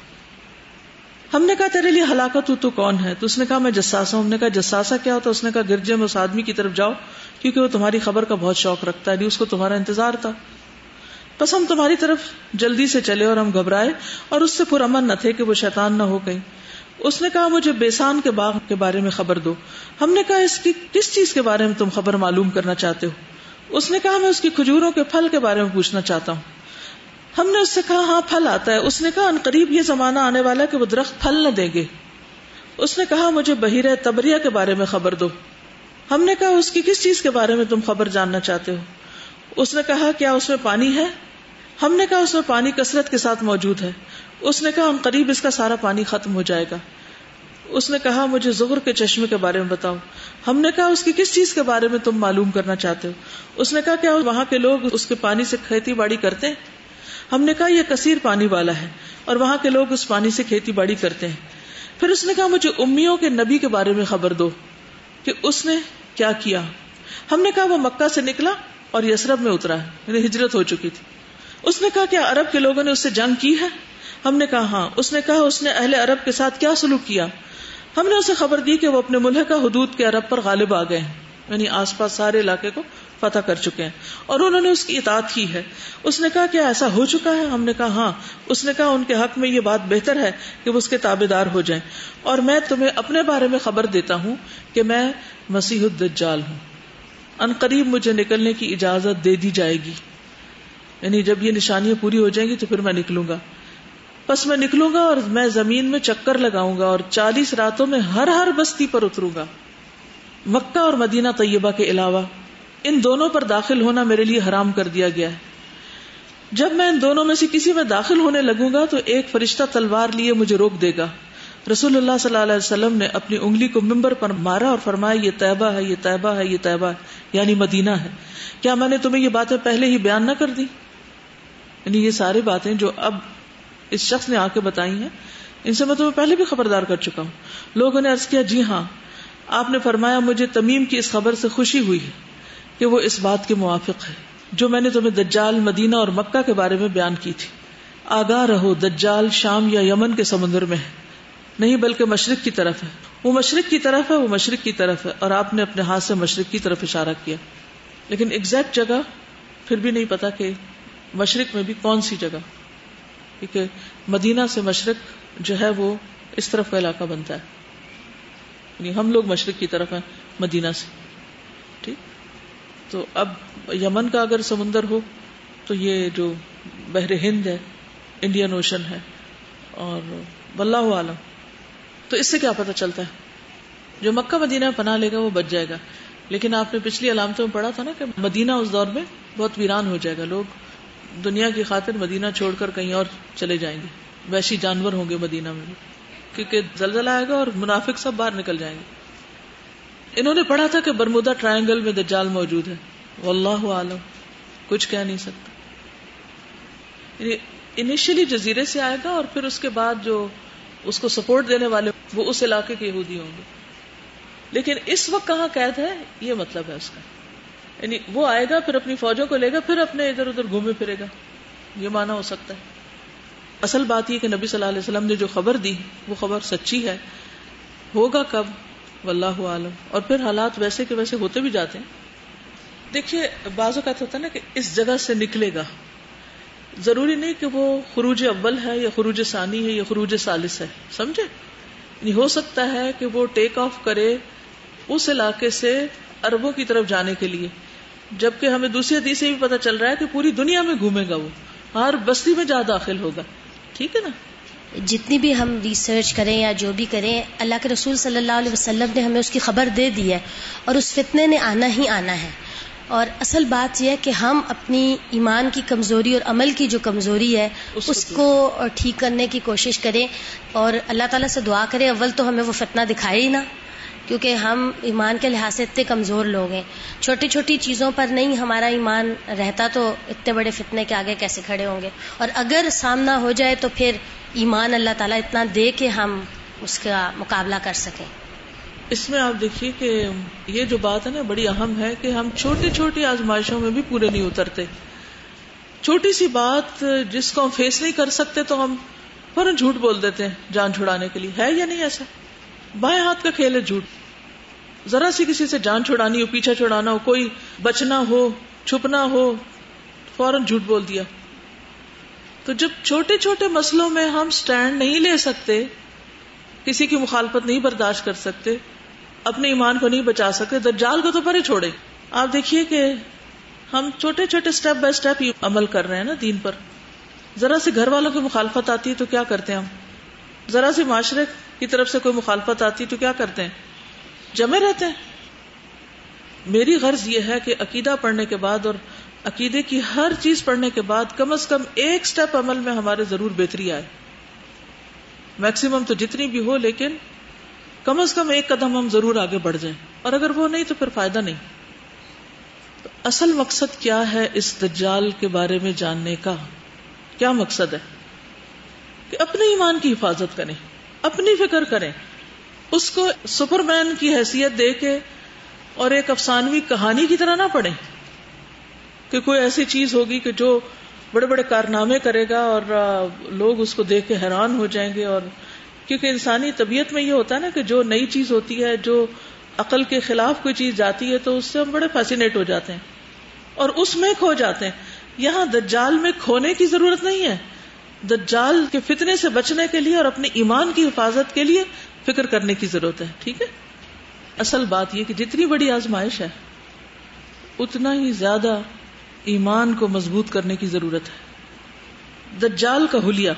ہم نے کہا، تیرے لیے ہلاکت تو کون ہے؟ تو اس نے کہا، میں جساسا ہوں۔ ہم نے کہا، جساسا کیا ہوتا اس نے کہا، گرجے میں اس آدمی کی طرف جاؤ، کیونکہ وہ تمہاری خبر کا بہت شوق رکھتا ہے اس کو تمہارا انتظار تھا۔ بس ہم تمہاری طرف جلدی سے چلے اور ہم گھبرائے اور اس سے پرامن نہ تھے کہ وہ شیطان نہ ہو گئی اس نے کہا، مجھے بیسان کے باغ کے بارے میں خبر دو۔ ہم نے کہا، اس کی، کس چیز کے بارے میں تم خبر معلوم کرنا چاہتے ہو؟ اس نے کہا، میں اس کی کھجوروں کے پھل کے بارے میں پوچھنا چاہتا ہوں۔ ہم نے اس سے کہا ہاں پھل آتا ہے۔ اس نے کہا، ان قریب یہ زمانہ آنے والا کہ وہ درخت پھل نہ دیں گے۔ اس نے کہا، مجھے بحیر تبریا کے بارے میں خبر دو۔ ہم نے کہا، اس کی کس چیز کے بارے میں تم خبر جاننا چاہتے ہو؟ اس نے کہا، کیا اس میں پانی ہے؟ ہم نے کہا، اس میں پانی کثرت کے ساتھ موجود ہے۔ اس نے کہا ہم قریب اس کا سارا پانی ختم ہو جائے گا۔ اس نے کہا، مجھے زہر کے چشمے کے بارے میں بتاؤ۔ ہم نے کہا، اس کی کس چیز کے بارے میں تم معلوم کرنا چاہتے ہو؟ اس نے کہا، کیا وہاں کے لوگ اس کے پانی سے کھیتی باڑی کرتے ہیں؟ ہم نے کہا، یہ کثیر پانی والا ہے اور وہاں کے لوگ اس پانی سے کھیتی باڑی کرتے ہیں۔ پھر اس نے کہا، مجھے امیوں کے نبی کے بارے میں خبر دو کہ اس نے کیا کیا۔ ہم نے کہا، وہ مکہ سے نکلا اور یسرب میں اترا ہے یعنی ہجرت ہو چکی تھی۔ اس نے کہا، کیا عرب کے لوگوں نے اس سے جنگ کی ہے؟ ہم نے کہا ہاں۔ اس نے کہا، اس نے اہل عرب کے ساتھ کیا سلوک کیا؟ ہم نے اسے خبر دی کہ وہ اپنے ملک کا حدود کے عرب پر غالب آ گئے ہیں۔ یعنی آس پاس سارے علاقے کو فتح کر چکے ہیں۔ اور انہوں نے اس کی اطاعت کی ہے۔ اس نے کہا کیا ایسا ہو چکا ہے۔ ہم نے کہا ہاں۔ اس نے کہا ان کے حق میں یہ بات بہتر ہے کہ وہ اس کے تابے دار ہو جائیں۔ اور میں تمہیں اپنے بارے میں خبر دیتا ہوں کہ میں مسیح الدجال ہوں۔ ان قریب مجھے نکلنے کی اجازت دے دی جائے گی۔ یعنی جب یہ نشانیاں پوری ہو جائیں گی تو پھر میں نکلوں گا۔ بس میں نکلوں گا اور میں زمین میں چکر لگاؤں گا اور چالیس راتوں میں ہر ہر بستی پر اتروں گا۔ مکہ اور مدینہ طیبہ کے علاوہ ان دونوں پر داخل ہونا میرے لیے حرام کر دیا گیا ہے۔ جب میں ان دونوں میں سے کسی میں داخل ہونے لگوں گا تو ایک فرشتہ تلوار لیے مجھے روک دے گا۔ رسول اللہ صلی اللہ علیہ وسلم نے اپنی انگلی کو ممبر پر مارا اور فرمایا، یہ طیبہ ہے، یہ طیبہ ہے، یہ طیبہ ہے یعنی مدینہ ہے۔ کیا میں نے تمہیں یہ باتیں پہلے ہی بیان نہ کر دی؟ یعنی یہ ساری باتیں جو اب اس شخص نے آ کے بتائی ہیں۔ ان سے میں تمہیں پہلے بھی خبردار کر چکا ہوں۔ لوگوں نے کیا جی ہاں آپ نے فرمایا، مجھے تمیم کی اس خبر سے خوشی ہوئی ہے کہ وہ اس بات کے موافق ہے، جو میں نے تمہیں دجال مدینہ اور مکہ کے بارے میں بیان کی تھی۔ آگاہ رہو، دجال شام یا یمن کے سمندر میں ہے۔ نہیں، بلکہ مشرق کی طرف ہے۔ وہ مشرق کی طرف ہے، وہ مشرق کی طرف ہے۔ اور آپ نے اپنے ہاتھ سے مشرق کی طرف اشارہ کیا۔ لیکن ایگزیکٹ جگہ پھر بھی نہیں پتا کہ مشرق میں بھی کون سی جگہ۔ کیونکہ مدینہ سے مشرق جو ہے وہ اس طرف کا علاقہ بنتا ہے۔ یعنی ہم لوگ مشرق کی طرف ہیں مدینہ سے۔ ٹھیک؟ تو اب یمن کا اگر سمندر ہو تو یہ جو بحر ہند ہے، انڈین اوشن ہے۔ اور واللہ عالم تو اس سے کیا پتہ چلتا ہے؟ جو مکہ مدینہ پناہ لے گا وہ بچ جائے گا۔ لیکن آپ نے پچھلی علامتوں میں پڑھا تھا نا کہ مدینہ اس دور میں بہت ویران ہو جائے گا۔ لوگ دنیا کی خاطر مدینہ چھوڑ کر کہیں اور چلے جائیں گے۔ ویشی جانور ہوں گے مدینہ میں۔ کیونکہ زلزلہ آئے گا اور منافق سب باہر نکل جائیں گے۔ انہوں نے پڑھا تھا کہ برمودا ٹرائنگل میں دجال موجود ہے۔ واللہ عالم۔ کچھ کہہ نہیں سکتا۔ یعنی انیشلی جزیرے سے آئے گا اور پھر اس کے بعد جو اس کو سپورٹ دینے والے وہ اس علاقے کے یہودی ہوں گے۔ لیکن اس وقت کہاں قید ہے؟ یہ مطلب ہے اس کا۔ یعنی وہ آئے گا، پھر اپنی فوجوں کو لے گا، پھر اپنے ادھر ادھر گھومے پھرے گا۔ یہ مانا ہو سکتا ہے۔ اصل بات یہ کہ نبی صلی اللہ علیہ وسلم نے جو خبر دی، وہ خبر سچی ہے۔ ہوگا کب؟ واللہ عالم۔ اور پھر حالات ویسے کے ویسے ہوتے بھی جاتے ہیں۔ دیکھیے، بعض اوقات ہوتا ہے نا کہ اس جگہ سے نکلے گا۔ ضروری نہیں کہ وہ خروج اول ہے یا خروج ثانی ہے یا خروج سالس ہے۔ سمجھے؟ یعنی ہو سکتا ہے کہ وہ ٹیک آف کرے، اس علاقے سے اربوں کی طرف جانے کے لیے۔ جبکہ ہمیں دوسری حدیث سے بھی پتا چل رہا ہے کہ پوری دنیا میں گھومے گا وہ۔ ہر بستی میں جا داخل ہوگا۔ ٹھیک ہے نا؟ جتنی بھی ہم ریسرچ کریں یا جو بھی کریں اللہ کے رسول صلی اللہ علیہ وسلم نے ہمیں اس کی خبر دے دی ہے اور اس فتنے نے آنا ہی آنا ہے۔ اور اصل بات یہ ہے کہ ہم اپنی ایمان کی کمزوری اور عمل کی جو کمزوری ہے اس, اس کو ٹھیک کرنے کی کوشش کریں اور اللہ تعالیٰ سے دعا کریں اول تو ہمیں وہ فتنہ دکھائے ہی نہ۔ کیونکہ ہم ایمان کے لحاظ سے اتنے کمزور لوگ ہیں۔ چھوٹی چھوٹی چیزوں پر نہیں ہمارا ایمان رہتا تو اتنے بڑے فتنے کے آگے کیسے کھڑے ہوں گے؟ اور اگر سامنا ہو جائے تو پھر ایمان اللہ تعالیٰ اتنا دے کہ ہم اس کا مقابلہ کر سکیں۔ اس میں آپ دیکھیے کہ یہ جو بات ہے نا، بڑی اہم ہے کہ ہم چھوٹی چھوٹی آزمائشوں میں بھی پورے نہیں اترتے۔ چھوٹی سی بات جس کو ہم فیس نہیں کر سکتے تو ہم فوراً جھوٹ بول دیتے ہیں جان چھڑانے کے لیے۔ ہے یا نہیں ایسا؟ بائیں ہاتھ کا کھیل ہے جھوٹ۔ ذرا سی کسی سے جان چھڑانی ہو، پیچھا چھڑانا ہو، کوئی بچنا ہو، چھپنا ہو، فوراً جھوٹ بول دیا۔ تو جب چھوٹے چھوٹے مسلوں میں ہم سٹینڈ نہیں لے سکتے، کسی کی مخالفت نہیں برداشت کر سکتے، اپنے ایمان کو نہیں بچا سکتے، دجال کو تو پرے چھوڑے۔ آپ دیکھیے کہ ہم چھوٹے چھوٹے اسٹیپ بائی اسٹیپ عمل کر رہے ہیں نا دین پر۔ ذرا سے گھر والوں کی مخالفت آتی ہے تو کیا کرتے ہیں ہم؟ ذرا سے معاشرے کی طرف سے کوئی مخالفت آتی تو کیا کرتے ہیں؟ جمے رہتے ہیں۔ میری غرض یہ ہے کہ عقیدہ پڑھنے کے بعد اور عقیدے کی ہر چیز پڑھنے کے بعد کم از کم ایک سٹیپ عمل میں ہمارے ضرور بہتری آئے۔ میکسیمم تو جتنی بھی ہو لیکن کم از کم ایک قدم ہم ضرور آگے بڑھ جائیں۔ اور اگر وہ نہیں تو پھر فائدہ نہیں۔ تو اصل مقصد کیا ہے اس دجال کے بارے میں جاننے کا؟ کیا مقصد ہے؟ کہ اپنے ایمان کی حفاظت کریں، اپنی فکر کریں۔ اس کو سپر مین کی حیثیت دے کے اور ایک افسانوی کہانی کی طرح نہ پڑھیں کہ کوئی ایسی چیز ہوگی کہ جو بڑے بڑے کارنامے کرے گا اور لوگ اس کو دیکھ کے حیران ہو جائیں گے اور کیونکہ انسانی طبیعت میں یہ ہوتا ہے نا کہ جو نئی چیز ہوتی ہے، جو عقل کے خلاف کوئی چیز جاتی ہے تو اس سے ہم بڑے فیسینیٹ ہو جاتے ہیں اور اس میں کھو جاتے ہیں۔ یہاں دجال میں کھونے کی ضرورت نہیں ہے۔ دجال کے فتنے سے بچنے کے لیے اور اپنے ایمان کی حفاظت کے لیے فکر کرنے کی ضرورت ہے، ٹھیک ہے؟ اصل بات یہ کہ جتنی بڑی آزمائش ہے، اتنا ہی زیادہ ایمان کو مضبوط کرنے کی ضرورت ہے۔ دجال کا حلیہ۔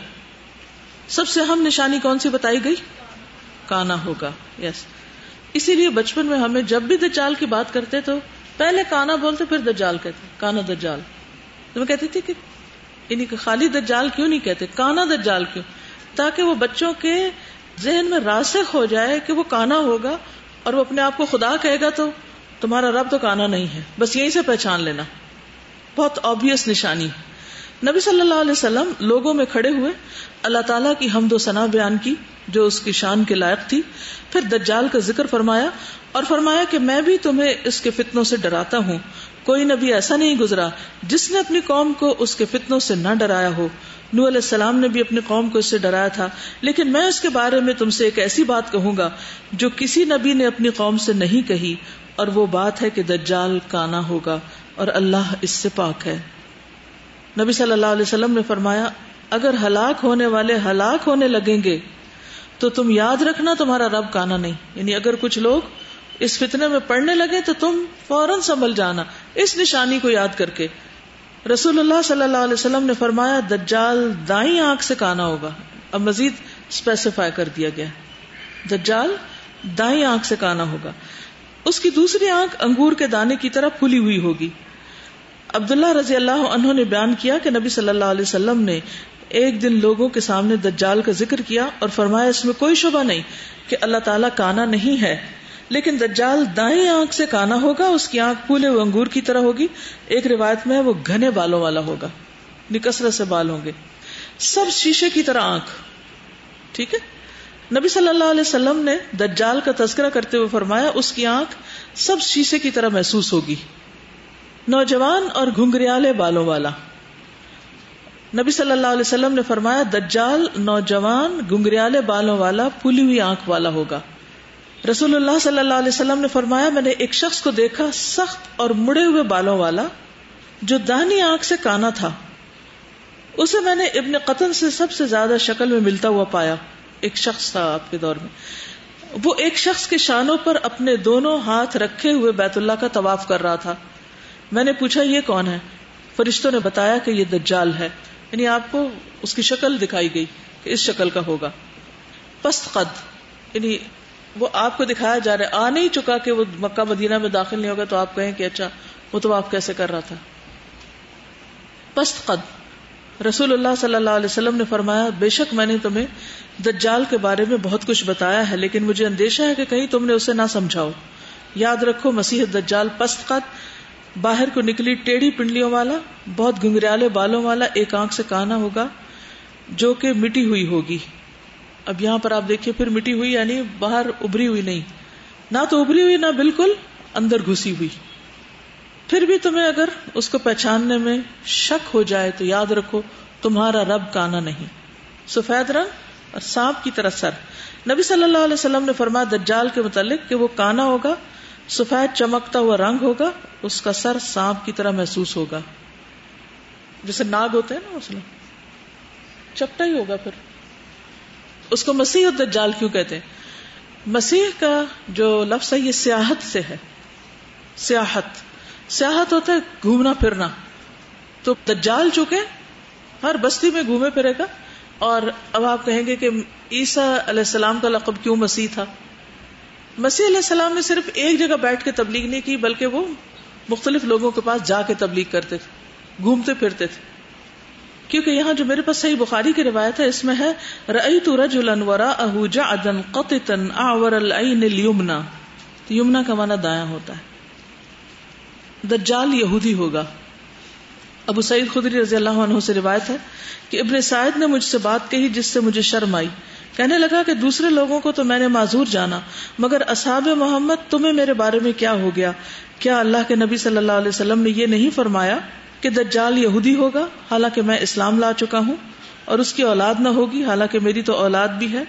سب سے اہم نشانی کون سی بتائی گئی؟ کانا ہوگا یس اسی لیے بچپن میں ہمیں جب بھی دجال کی بات کرتے تو پہلے کانا بولتے، پھر دجال کہتے، کانا دجال۔ تو میں کہتی تھی کہ یعنی کہ خالی دجال کیوں نہیں کہتے؟ کانا دجال کیوں؟ تاکہ وہ بچوں کے ذہن میں راسخ ہو جائے کہ وہ کانا ہوگا اور وہ اپنے آپ کو خدا کہے گا تو تمہارا رب تو کانا نہیں ہے۔ بس یہیں سے پہچان لینا۔ بہت آبیس نشانی۔ نبی صلی اللہ علیہ وسلم لوگوں میں کھڑے ہوئے۔ اللہ تعالیٰ کی حمد و ثنا بیان کی، جو اس کی شان کے لائق تھی۔ پھر دجال کا ذکر فرمایا اور فرمایا کہ میں بھی تمہیں اس کے فتنوں سے ڈراتا ہوں۔ کوئی نبی ایسا نہیں گزرا جس نے اپنی قوم کو اس کے فتنوں سے نہ ڈرایا ہو۔ نو علیہ السلام نے بھی اپنی قوم کو اس سے ڈرایا تھا۔ لیکن میں اس کے بارے میں تم سے ایک ایسی بات کہوں گا جو کسی نبی نے اپنی قوم سے نہیں کہی، اور وہ بات ہے کہ دجال کانا ہوگا اور اللہ اس سے پاک ہے۔ نبی صلی اللہ علیہ وسلم نے فرمایا، اگر ہلاک ہونے والے ہلاک ہونے لگیں گے تو تم یاد رکھنا تمہارا رب کانا نہیں۔ یعنی اگر کچھ لوگ اس فتنے میں پڑھنے لگے تو تم فوراً سنبھل جانا۔ اس نشانی کو یاد کر کے رسول اللہ صلی اللہ علیہ وسلم نے فرمایا، دجال دائیں آنکھ سے کانا ہوگا۔ اب مزید اسپیسیفائی کر دیا گیا۔ دجال دائیں آنکھ سے کانا ہوگا۔ اس کی دوسری آنکھ انگور کے دانے کی طرح پھلی ہوئی ہوگی۔ عبداللہ رضی اللہ عنہ نے بیان کیا کہ نبی صلی اللہ علیہ وسلم نے ایک دن لوگوں کے سامنے دجال کا ذکر کیا اور فرمایا، اس میں کوئی شبہ نہیں کہ اللہ تعالیٰ کانا نہیں ہے۔ لیکن دجال دائیں آنکھ سے کانا ہوگا، اس کی آنکھ پھولے ہوئے انگور کی طرح ہوگی۔ ایک روایت میں وہ گھنے بالوں والا ہوگا۔ نکسرت سے بال ہوں گے۔ سب شیشے کی طرح آنکھ۔ ٹھیک ہے؟ نبی صلی اللہ علیہ وسلم نے دجال کا تذکرہ کرتے ہوئے فرمایا، اس کی آنکھ سب شیشے کی طرح محسوس ہوگی۔ نوجوان اور گھنگریالے بالوں والا۔ نبی صلی اللہ علیہ وسلم نے فرمایا، دجال نوجوان گنگریالے بالوں والا پھولی ہوئی آنکھ والا ہوگا۔ رسول اللہ صلی اللہ علیہ وسلم نے فرمایا، میں نے ایک شخص کو دیکھا سخت اور مڑے ہوئے بالوں والا، جو دانی آنکھ سے کانا تھا۔ اسے میں نے ابن قطن سے سب سے زیادہ شکل میں ملتا ہوا پایا۔ ایک شخص تھا آپ کے دور میں۔ وہ ایک شخص کے شانوں پر اپنے دونوں ہاتھ رکھے ہوئے بیت اللہ کا طواف کر رہا تھا۔ میں نے پوچھا، یہ کون ہے؟ فرشتوں نے بتایا کہ یہ دجال ہے۔ یعنی آپ کو اس کی شکل دکھائی گئی کہ اس شکل کا ہوگا۔ پست قد یعنی وہ آپ کو دکھایا جا رہا ہے۔ آ نہیں چکا کہ وہ مکہ مدینہ میں داخل نہیں ہوگا تو آپ کہیں کہ اچھا وہ تو آپ کیسے کر رہا تھا؟ پست قد۔ رسول اللہ صلی اللہ علیہ وسلم نے فرمایا، بے شک میں نے تمہیں دجال کے بارے میں بہت کچھ بتایا ہے، لیکن مجھے اندیشہ ہے کہ کہیں تم نے اسے نہ سمجھاؤ۔ یاد رکھو، مسیح دجال پست قد، باہر کو نکلی ٹیڑھی پنڈلیوں والا، بہت گنگریالے بالوں والا، ایک آنکھ سے کانا ہوگا، جو کہ مٹی ہوئی ہوگی۔ اب یہاں پر آپ دیکھیے پھر مٹی ہوئی یعنی باہر ابری ہوئی نہیں۔ نہ تو ابری ہوئی نہ بالکل اندر گھسی ہوئی۔ پھر بھی تمہیں اگر اس کو پہچاننے میں شک ہو جائے تو یاد رکھو، تمہارا رب کانا نہیں۔ سفید رنگ اور سانپ کی طرح سر۔ نبی صلی اللہ علیہ وسلم نے فرمایا، دجال کے متعلق کہ وہ کانا ہوگا، سفید چمکتا ہوا رنگ ہوگا، اس کا سر سانپ کی طرح محسوس ہوگا۔ جیسے ناگ ہوتے ہیں نا مسلم چپٹا ہی ہوگا پھر۔ اس کو مسیح الدجال کیوں کہتے ہیں؟ مسیح کا جو لفظ ہے، یہ سیاحت سے ہے۔ سیاحت۔ سیاحت ہوتا ہے گھومنا پھرنا۔ تو دجال چکے ہر بستی میں گھومے پھرے گا۔ اور اب آپ کہیں گے کہ عیسیٰ علیہ السلام کا لقب کیوں مسیح تھا؟ مسیح علیہ السلام نے صرف ایک جگہ بیٹھ کے تبلیغ نہیں کی، بلکہ وہ مختلف لوگوں کے پاس جا کے تبلیغ کرتے تھے، گھومتے پھرتے تھے۔ کیونکہ یہاں جو میرے پاس صحیح بخاری کی روایت ہے، اس میں ہے رئی تو رج الورا اہوجا ادن قطن آور النا یمنا کا مانا دایا ہوتا ہے۔ دجال یہودی ہوگا۔ ابو سعید خدری رضی اللہ عنہ سے روایت ہے کہ ابن سعید نے مجھ سے بات کہی جس سے مجھے شرم آئی۔ کہنے لگا کہ دوسرے لوگوں کو تو میں نے معذور جانا، مگر اصحاب محمد تمہیں میرے بارے میں کیا ہو گیا؟ کیا اللہ کے نبی صلی اللہ علیہ وسلم نے یہ نہیں فرمایا؟ کہ دجال یہودی ہوگا، حالانکہ میں اسلام لا چکا ہوں، اور اس کی اولاد نہ ہوگی، حالانکہ میری تو اولاد بھی ہے۔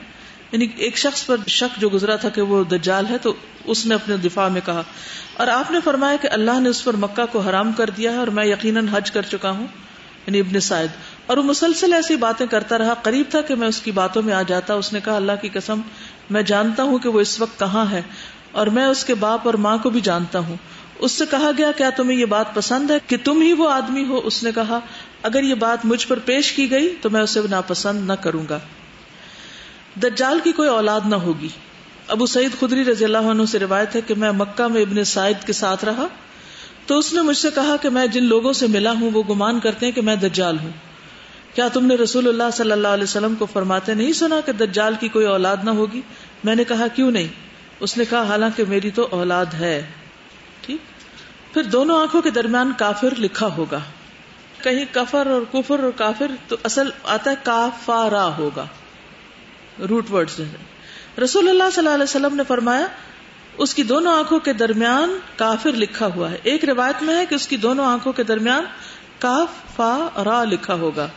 یعنی ایک شخص پر شک جو گزرا تھا کہ وہ دجال ہے، تو اس نے اپنے دفاع میں کہا۔ اور آپ نے فرمایا کہ اللہ نے اس پر مکہ کو حرام کر دیا ہے، اور میں یقیناً حج کر چکا ہوں یعنی ابن سعید۔ اور وہ مسلسل ایسی باتیں کرتا رہا۔ قریب تھا کہ میں اس کی باتوں میں آ جاتا۔ اس نے کہا، اللہ کی قسم، میں جانتا ہوں کہ وہ اس وقت کہاں ہے، اور میں اس کے باپ اور ماں کو بھی جانتا ہوں۔ اس سے کہا گیا، کیا تمہیں یہ بات پسند ہے کہ تم ہی وہ آدمی ہو؟ اس نے کہا، اگر یہ بات مجھ پر پیش کی گئی تو میں اسے ناپسند نہ کروں گا۔ دجال کی کوئی اولاد نہ ہوگی۔ ابو سعید خدری رضی اللہ عنہ سے روایت ہے کہ میں مکہ میں ابن سعید کے ساتھ رہا۔ تو اس نے مجھ سے کہا کہ میں جن لوگوں سے ملا ہوں وہ گمان کرتے ہیں کہ میں دجال ہوں۔ کیا تم نے رسول اللہ صلی اللہ علیہ وسلم کو فرماتے نہیں سنا کہ دجال کی کوئی اولاد نہ ہوگی؟ میں نے کہا، کیوں نہیں؟ اس نے کہا، حالانکہ میری تو اولاد ہے۔ ٹھیک پھر دونوں آنکھوں کے درمیان کافر لکھا ہوگا۔ کہیں کفر اور کفر اور کافر تو اصل آتا ہے کافارا ہوگا۔ روٹ ورڈ رسول اللہ صلی اللہ علیہ وسلم نے فرمایا، اس کی دونوں آنکھوں کے درمیان کافر لکھا ہوا ہے۔ ایک روایت میں ہے کہ اس کی دونوں آنکھوں کے درمیان کاف فا را لکھا ہوگا۔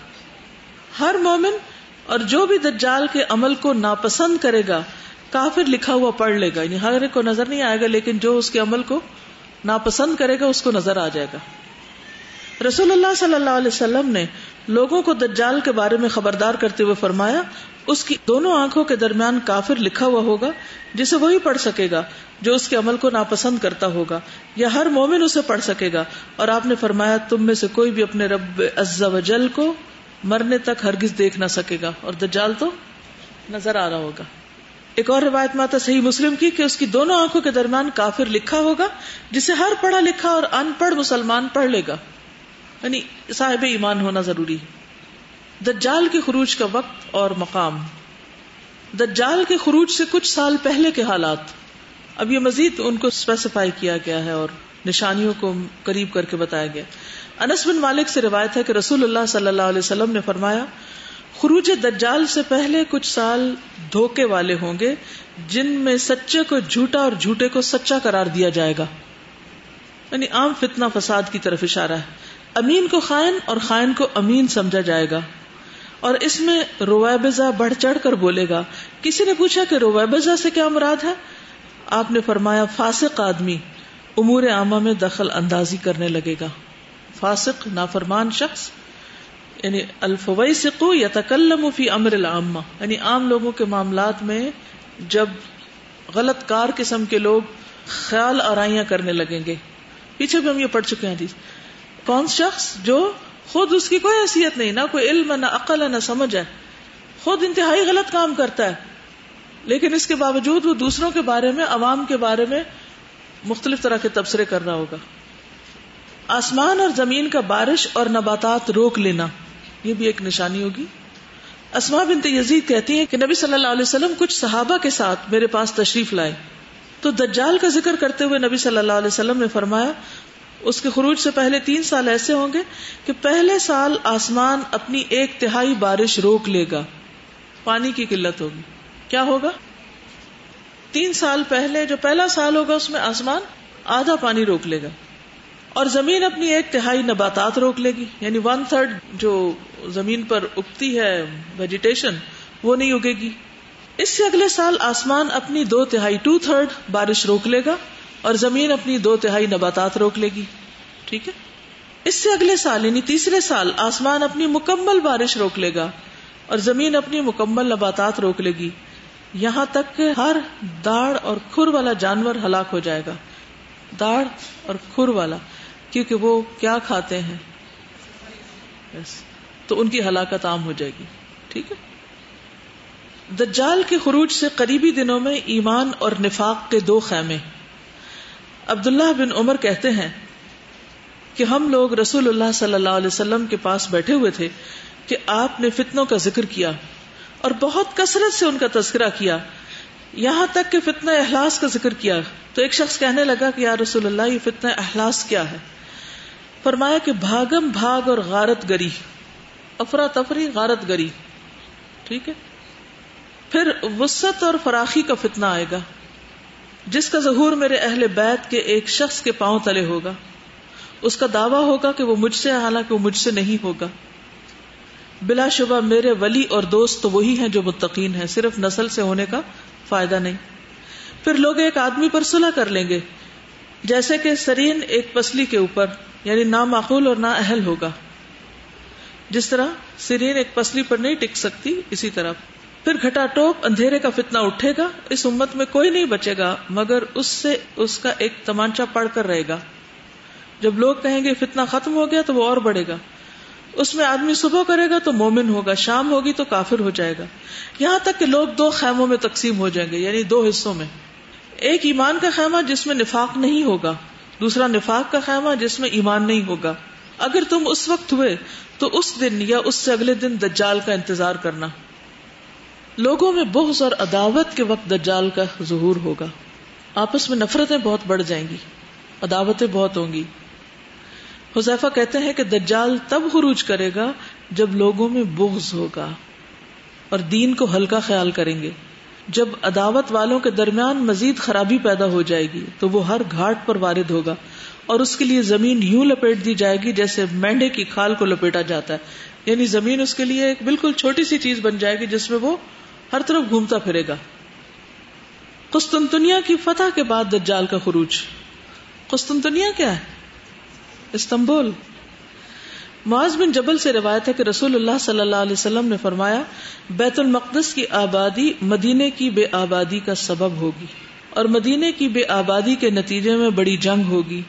ہر مومن اور جو بھی دجال کے عمل کو ناپسند کرے گا، کافر لکھا ہوا پڑھ لے گا۔ یعنی ہر ایک کو نظر نہیں آئے گا، لیکن جو اس کے عمل کو ناپسند کرے گا، اس کو نظر آ جائے گا۔ رسول اللہ صلی اللہ علیہ وسلم نے لوگوں کو دجال کے بارے میں خبردار کرتے ہوئے فرمایا، اس کی دونوں آنکھوں کے درمیان کافر لکھا ہوا ہوگا، جسے وہی پڑھ سکے گا، جو اس کے عمل کو ناپسند کرتا ہوگا، یا ہر مومن اسے پڑھ سکے گا۔ اور آپ نے فرمایا، تم میں سے کوئی بھی اپنے رب عز و جل کو مرنے تک ہرگز دیکھ نہ سکے گا، اور دجال تو نظر آ رہا ہوگا۔ ایک اور روایت میں آتا صحیح مسلم کی کہ اس کی دونوں آنکھوں کے درمیان کافر لکھا ہوگا، جسے ہر پڑھا لکھا اور ان پڑھ مسلمان پڑھ لے گا۔ یعنی صاحب ایمان ہونا ضروری ہے۔ دجال کے خروج کا وقت اور مقام۔ دجال کے خروج سے کچھ سال پہلے کے حالات۔ اب یہ مزید ان کو اسپیسیفائی کیا گیا ہے اور نشانیوں کو قریب کر کے بتایا گیا۔ انس بن مالک سے روایت ہے کہ رسول اللہ صلی اللہ علیہ وسلم نے فرمایا خروج دجال سے پہلے کچھ سال دھوکے والے ہوں گے، جن میں سچے کو جھوٹا اور جھوٹے کو سچا قرار دیا جائے گا۔ یعنی عام فتنہ فساد کی طرف اشارہ ہے۔ امین کو خائن اور خائن کو امین سمجھا جائے گا۔ اور اس میں رویبزا بڑھ چڑھ کر بولے گا، کسی نے پوچھا کہ رویبزا سے کیا مراد ہے؟ آپ نے فرمایا، فاسق آدمی امور عامہ میں دخل اندازی کرنے لگے گا۔ فاسق نافرمان شخص یعنی الفویسقو یا تکلم فی امر العامہ یعنی عام لوگوں کے معاملات میں جب غلط کار قسم کے لوگ خیال آرائیاں کرنے لگیں گے۔ پیچھے بھی ہم یہ پڑھ چکے ہیں حدیث۔ کون شخص جو خود اس کی کوئی حیثیت نہیں، نہ کوئی علم، نہ عقل ہے نہ سمجھ ہے۔ خود انتہائی غلط کام کرتا ہے۔ لیکن اس کے باوجود وہ دوسروں کے بارے میں، عوام کے بارے میں مختلف طرح کے تبصرے کر رہا ہوگا۔ آسمان اور زمین کا بارش اور نباتات روک لینا۔ یہ بھی ایک نشانی ہوگی۔ اسما بنت یزید کہتی ہیں کہ نبی صلی اللہ علیہ وسلم کچھ صحابہ کے ساتھ میرے پاس تشریف لائے۔ تو دجال کا ذکر کرتے ہوئے نبی صلی اللہ علیہ وسلم نے فرمایا، اس کے خروج سے پہلے تین سال ایسے ہوں گے کہ پہلے سال آسمان اپنی ایک تہائی بارش روک لے گا۔ پانی کی قلت ہوگی۔ کیا ہوگا؟ تین سال پہلے، جو پہلا سال ہوگا، اس میں آسمان آدھا پانی روک لے گا۔ اور زمین اپنی ایک تہائی نباتات روک لے گی۔ یعنی ون تھرڈ جو زمین پر اگتی ہے ویجیٹیشن وہ نہیں اگے گی۔ اس سے اگلے سال آسمان اپنی دو تہائی ٹو تھرڈ بارش روک لے گا اور زمین اپنی دو تہائی نباتات روک لے گی۔ ٹھیک ہے؟ اس سے اگلے سال یعنی تیسرے سال، آسمان اپنی مکمل بارش روک لے گا اور زمین اپنی مکمل نباتات روک لے گی۔ یہاں تک کہ ہر داڑ اور کھر والا جانور ہلاک ہو جائے گا۔ داڑ اور کھر والا۔ کیونکہ وہ کیا کھاتے ہیں؟ تو ان کی ہلاکت عام ہو جائے گی، ٹھیک ہے؟ دجال کے خروج سے قریبی دنوں میں ایمان اور نفاق کے دو خیمے۔ عبداللہ بن عمر کہتے ہیں کہ ہم لوگ رسول اللہ صلی اللہ علیہ وسلم کے پاس بیٹھے ہوئے تھے کہ آپ نے فتنوں کا ذکر کیا اور بہت کثرت سے ان کا تذکرہ کیا۔ یہاں تک کہ فتنہ احلاس کا ذکر کیا۔ تو ایک شخص کہنے لگا کہ یا رسول اللہ، یہ فتنہ احلاس کیا ہے؟ فرمایا کہ بھاگم بھاگ اور غارت گری۔ افرا تفری، غارت گری۔ ٹھیک ہے؟ پھر وسط اور فراخی کا فتنہ آئے گا، جس کا ظہور میرے اہل بیت کے ایک شخص کے پاؤں تلے ہوگا۔ اس کا دعویٰ ہوگا کہ وہ مجھ سے، حالانکہ وہ مجھ سے نہیں ہوگا۔ بلا شبہ میرے ولی اور دوست تو وہی ہیں جو متقین ہیں، صرف نسل سے ہونے کا فائدہ نہیں۔ پھر لوگ ایک آدمی پر صلح کر لیں گے۔ جیسے کہ سرین ایک پسلی کے اوپر یعنی نہ معقول اور نہ اہل ہوگا۔ جس طرح سرین ایک پسلی پر نہیں ٹک سکتی، اسی طرح۔ پھر گھٹا ٹوپ اندھیرے کا فتنہ اٹھے گا، اس امت میں کوئی نہیں بچے گا، مگر اس سے اس کا ایک تمانچہ پڑ کر رہے گا۔ جب لوگ کہیں گے فتنہ ختم ہو گیا تو وہ اور بڑھے گا۔ اس میں آدمی صبح کرے گا تو مومن ہوگا، شام ہوگی تو کافر ہو جائے گا۔ یہاں تک کہ لوگ دو خیموں میں تقسیم ہو جائیں گے یعنی دو حصوں میں۔ ایک ایمان کا خیمہ جس میں نفاق نہیں ہوگا، دوسرا نفاق کا خیمہ جس میں ایمان نہیں ہوگا۔ اگر تم اس وقت ہوئے تو اس دن یا اس سے اگلے دن دجال کا انتظار کرنا۔ لوگوں میں بہت اور عداوت کے وقت دجال کا ظہور ہوگا۔ آپس میں نفرتیں بہت بڑھ جائیں گی، عداوتیں بہت ہوں گی۔ حذیفہ کہتے ہیں کہ دجال تب خروج کرے گا جب لوگوں میں بغض ہوگا اور دین کو ہلکا خیال کریں گے۔ جب عداوت والوں کے درمیان مزید خرابی پیدا ہو جائے گی، تو وہ ہر گھاٹ پر وارد ہوگا اور اس کے لیے زمین یوں لپیٹ دی جائے گی جیسے مینڈے کی کھال کو لپیٹا جاتا ہے۔ یعنی زمین اس کے لیے ایک بالکل چھوٹی سی چیز بن جائے گی جس میں وہ ہر طرف گھومتا پھرے گا۔ قسطنطنیہ کی فتح کے بعد دجال کا خروج۔ قسطنطنیہ کیا ہے؟ استنبول۔ معاذ بن جبل سے روایت ہے کہ رسول اللہ صلی اللہ علیہ وسلم نے فرمایا، بیت المقدس کی آبادی مدینے کی بے آبادی کا سبب ہوگی اور مدینے کی بے آبادی کے نتیجے میں بڑی جنگ ہوگی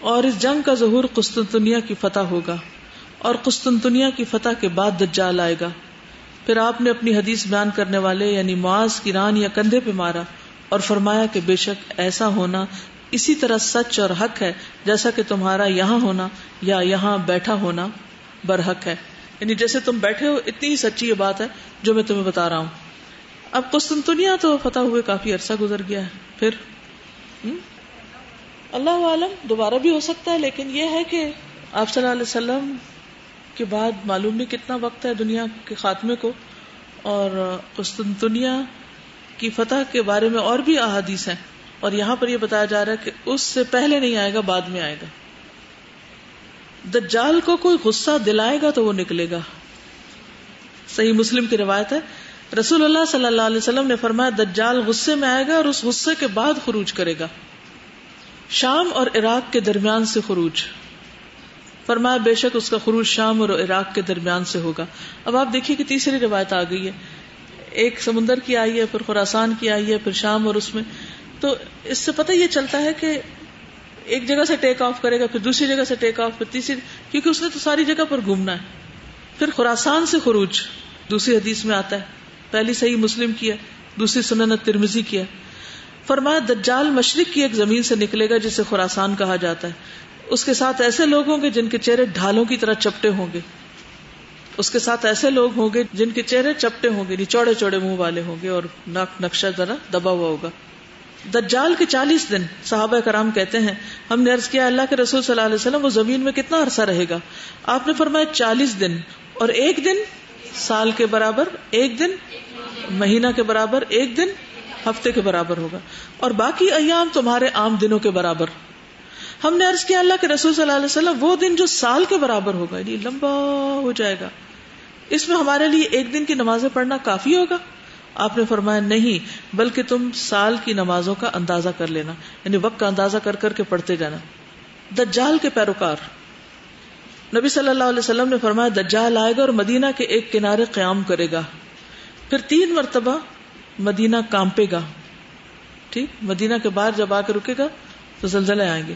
اور اس جنگ کا ظہور قسطنطنیہ کی فتح ہوگا اور قسطنطنیہ کی فتح کے بعد دجال آئے گا۔ پھر آپ نے اپنی حدیث بیان کرنے والے یعنی معاذ کی ران یا کندھے پہ مارا اور فرمایا کہ بے شک ایسا ہونا اسی طرح سچ اور حق ہے، جیسا کہ تمہارا یہاں ہونا یا یہاں بیٹھا ہونا برحق ہے۔ یعنی جیسے تم بیٹھے ہو، اتنی ہی سچی یہ بات ہے جو میں تمہیں بتا رہا ہوں۔ اب قسطنطنیہ تو فتح ہوئے، کافی عرصہ گزر گیا ہے۔ پھر؟ اللہ عالم، دوبارہ بھی ہو سکتا ہے، لیکن یہ ہے کہ آپ صلی اللہ علیہ وسلم کے بعد معلوم نہیں کتنا وقت ہے دنیا کے خاتمے کو۔ اور قسطنطنیہ کی فتح کے بارے میں اور بھی احادیث ہیں۔ اور یہاں پر یہ بتایا جا رہا ہے کہ اس سے پہلے نہیں آئے گا، بعد میں آئے گا۔ دجال کو کوئی غصہ دلائے گا تو وہ نکلے گا۔ صحیح مسلم کی روایت ہے۔ رسول اللہ صلی اللہ علیہ وسلم نے فرمایا، دجال غصے میں آئے گا اور اس غصے کے بعد خروج کرے گا۔ شام اور عراق کے درمیان سے خروج۔ فرمایا، بے شک اس کا خروج شام اور عراق کے درمیان سے ہوگا۔ اب آپ دیکھیے کہ تیسری روایت آ گئی ہے۔ ایک سمندر کی آئی ہے، پھر خوراسان کی آئی ہے، پھر شام اور اس میں۔ تو اس سے پتہ یہ چلتا ہے کہ ایک جگہ سے ٹیک آف کرے گا، پھر دوسری جگہ سے ٹیک آف پھر تیسری، کیونکہ اس نے تو ساری جگہ پر گھومنا ہے۔ پھر خوراسان سے خروج دوسری حدیث میں آتا ہے۔ پہلی صحیح مسلم کی ہے، دوسری سنت ترمزی کی ہے۔ فرمایا، دجال مشرق کی ایک زمین سے نکلے گا جسے خوراسان کہا جاتا ہے۔ اس کے ساتھ ایسے لوگ ہوں گے جن کے چہرے ڈھالوں کی طرح چپٹے ہوں گے۔ اس کے ساتھ ایسے لوگ ہوں گے جن کے چہرے چپٹے ہوں گے چوڑے چوڑے منہ والے ہوں گے اور ناک نقشہ ذرا دبا ہوا ہوگا۔ دجال کے چالیس دن صحابہ کرام کہتے ہیں، ہم نے عرض کیا، اللہ کے رسول صلی اللہ علیہ وسلم، وہ زمین میں کتنا عرصہ رہے گا؟ آپ نے فرمایا چالیس دن، اور ایک دن سال کے برابر، ایک دن مہینہ کے برابر، ایک دن ہفتے کے برابر ہوگا۔ اور باقی ایام تمہارے عام دنوں کے برابر۔ ہم نے عرض کیا، اللہ کے رسول صلی اللہ علیہ وسلم، وہ دن جو سال کے برابر ہوگا یعنی لمبا ہو جائے گا۔ اس میں ہمارے لیے ایک دن کی نمازیں پڑھنا کافی ہوگا۔ آپ نے فرمایا نہیں، بلکہ تم سال کی نمازوں کا اندازہ کر لینا یعنی وقت کا اندازہ کر کر کے پڑھتے جانا۔ دجال کے پیروکار۔ نبی صلی اللہ علیہ وسلم نے فرمایا، دجال آئے گا اور مدینہ کے ایک کنارے قیام کرے گا۔ پھر تین مرتبہ مدینہ کانپے گا۔ ٹھیک؟ مدینہ کے باہر جب آ کے رکے گا تو زلزلے آئیں گے۔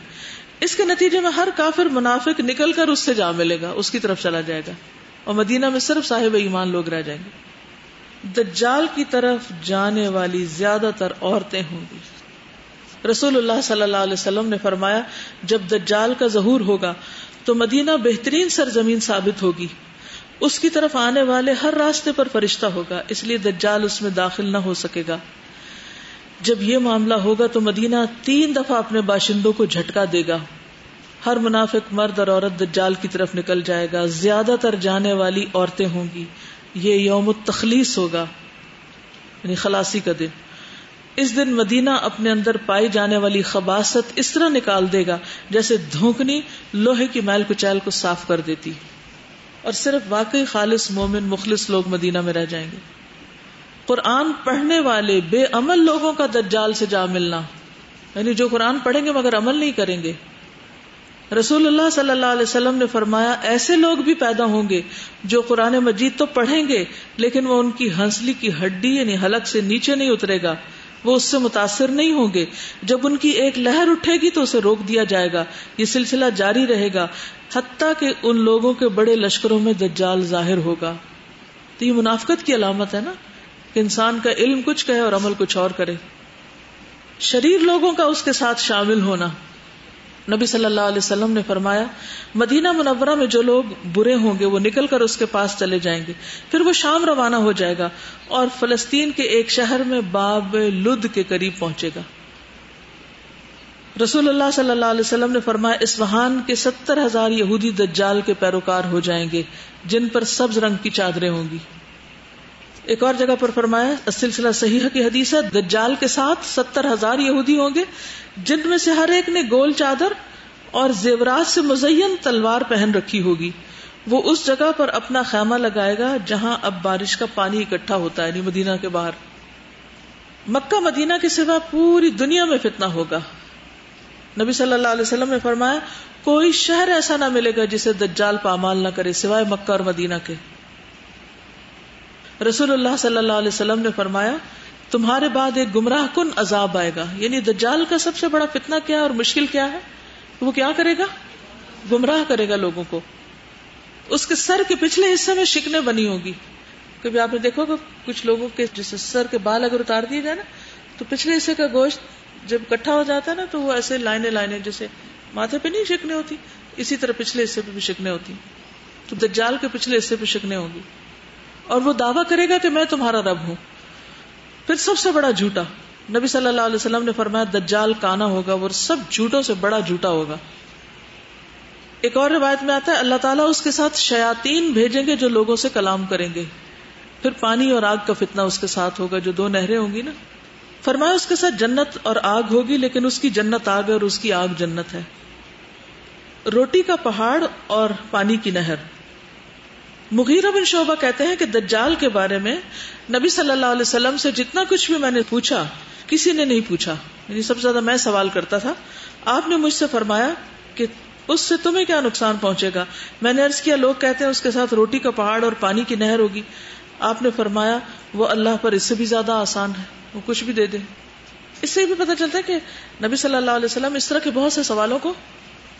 اس کے نتیجے میں ہر کافر منافق نکل کر اس سے جا ملے گا، اس کی طرف چلا جائے گا۔ اور مدینہ میں صرف صاحب ایمان لوگ رہ جائیں گے۔ دجال کی طرف جانے والی زیادہ تر عورتیں ہوں گی۔ رسول اللہ صلی اللہ علیہ وسلم نے فرمایا، جب دجال کا ظہور ہوگا تو مدینہ بہترین سرزمین ثابت ہوگی۔ اس کی طرف آنے والے ہر راستے پر فرشتہ ہوگا، اس لیے دجال اس میں داخل نہ ہو سکے گا۔ جب یہ معاملہ ہوگا تو مدینہ تین دفعہ اپنے باشندوں کو جھٹکا دے گا۔ ہر منافق مرد اور عورت دجال کی طرف نکل جائے گا۔ زیادہ تر جانے والی عورتیں ہوں گی۔ یہ یوم التخلیص ہوگا یعنی خلاصی کا دن۔ اس دن مدینہ اپنے اندر پائی جانے والی خباست اس طرح نکال دے گا جیسے دھونکنی لوہے کی میل کچیل کو صاف کر دیتی۔ اور صرف واقعی خالص مومن مخلص لوگ مدینہ میں رہ جائیں گے۔ قرآن پڑھنے والے بے عمل لوگوں کا دجال سے جا ملنا۔ یعنی جو قرآن پڑھیں گے مگر عمل نہیں کریں گے۔ رسول اللہ صلی اللہ علیہ وسلم نے فرمایا، ایسے لوگ بھی پیدا ہوں گے جو قرآن مجید تو پڑھیں گے، لیکن وہ ان کی ہنسلی کی ہڈی یعنی حلق سے نیچے نہیں اترے گا۔ وہ اس سے متاثر نہیں ہوں گے۔ جب ان کی ایک لہر اٹھے گی تو اسے روک دیا جائے گا۔ یہ سلسلہ جاری رہے گا، حتیٰ کہ ان لوگوں کے بڑے لشکروں میں دجال ظاہر ہوگا۔ تو یہ منافقت کی علامت ہے نا، کہ انسان کا علم کچھ کہے اور عمل کچھ اور کرے۔ شریر لوگوں کا اس کے ساتھ شامل ہونا۔ نبی صلی اللہ علیہ وسلم نے فرمایا، مدینہ منورہ میں جو لوگ برے ہوں گے، وہ نکل کر اس کے پاس چلے جائیں گے۔ پھر وہ شام روانہ ہو جائے گا اور فلسطین کے ایک شہر میں باب لد کے قریب پہنچے گا۔ رسول اللہ صلی اللہ علیہ وسلم نے فرمایا، اس وہان کے ستر ہزار یہودی دجال کے پیروکار ہو جائیں گے، جن پر سبز رنگ کی چادریں ہوں گی۔ ایک اور جگہ پر فرمایا سلسلہ صحیح کی حدیث ہے، دجال کے ساتھ ستر ہزار یہودی ہوں گے، جن میں سے ہر ایک نے گول چادر اور زیورات سے مزین تلوار پہن رکھی ہوگی۔ وہ اس جگہ پر اپنا خیمہ لگائے گا جہاں اب بارش کا پانی اکٹھا ہوتا ہے یعنی مدینہ کے باہر۔ مکہ، مدینہ کے سوا پوری دنیا میں فتنہ ہوگا۔ نبی صلی اللہ علیہ وسلم نے فرمایا، کوئی شہر ایسا نہ ملے گا جسے دجال پامال نہ کرے، سوائے مکہ اور مدینہ کے۔ رسول اللہ صلی اللہ علیہ وسلم نے فرمایا، تمہارے بعد ایک گمراہ کن عذاب آئے گا؟ یعنی دجال کا سب سے بڑا فتنہ کیا اور مشکل کیا ہے؟ وہ کیا کرے گا؟ گمراہ کرے گا لوگوں کو۔ اس کے سر کے پچھلے حصے میں شکنے بنی ہوگی کبھی آپ نے دیکھو کہ کچھ لوگوں کے جیسے سر کے بال اگر اتار دیے جائے نا، تو پچھلے حصے کا گوشت جب کٹھا ہو جاتا ہے نا، تو وہ ایسے لائنے لائنے جیسے ماتھے پہ نہیں شکنے ہوتی، اسی طرح پچھلے حصے پہ بھی شکنے ہوتی۔ تو دجال کے پچھلے حصے پہ شکنے ہوگی اور وہ دعویٰ کرے گا کہ میں تمہارا رب ہوں۔ پھر سب سے بڑا جھوٹا، نبی صلی اللہ علیہ وسلم نے فرمایا، دجال کانا ہوگا وہ سب جھوٹوں سے بڑا جھوٹا ہوگا۔ ایک اور روایت میں آتا ہے، اللہ تعالیٰ اس کے ساتھ شیاتین بھیجیں گے جو لوگوں سے کلام کریں گے۔ پھر پانی اور آگ کا فتنہ اس کے ساتھ ہوگا، جو دو نہریں ہوں گی نا۔ فرمایا، اس کے ساتھ جنت اور آگ ہوگی، لیکن اس کی جنت آگ اور اس کی آگ جنت ہے۔ روٹی کا پہاڑ اور پانی کی نہر۔ مغیرہ بن شعبہ کہتے ہیں کہ دجال کے بارے میں نبی صلی اللہ علیہ وسلم سے جتنا کچھ بھی میں نے پوچھا، کسی نے نہیں پوچھا۔ یعنی سب سے زیادہ میں سوال کرتا تھا۔ آپ نے مجھ سے فرمایا کہ اس سے تمہیں کیا نقصان پہنچے گا؟ میں نے ارض کیا، لوگ کہتے ہیں اس کے ساتھ روٹی کا پہاڑ اور پانی کی نہر ہوگی۔ آپ نے فرمایا، وہ اللہ پر اس سے بھی زیادہ آسان ہے، وہ کچھ بھی دے دے۔ اس سے بھی پتا چلتا ہے کہ نبی صلی اللہ علیہ وسلم اس طرح کے بہت سے سوالوں کو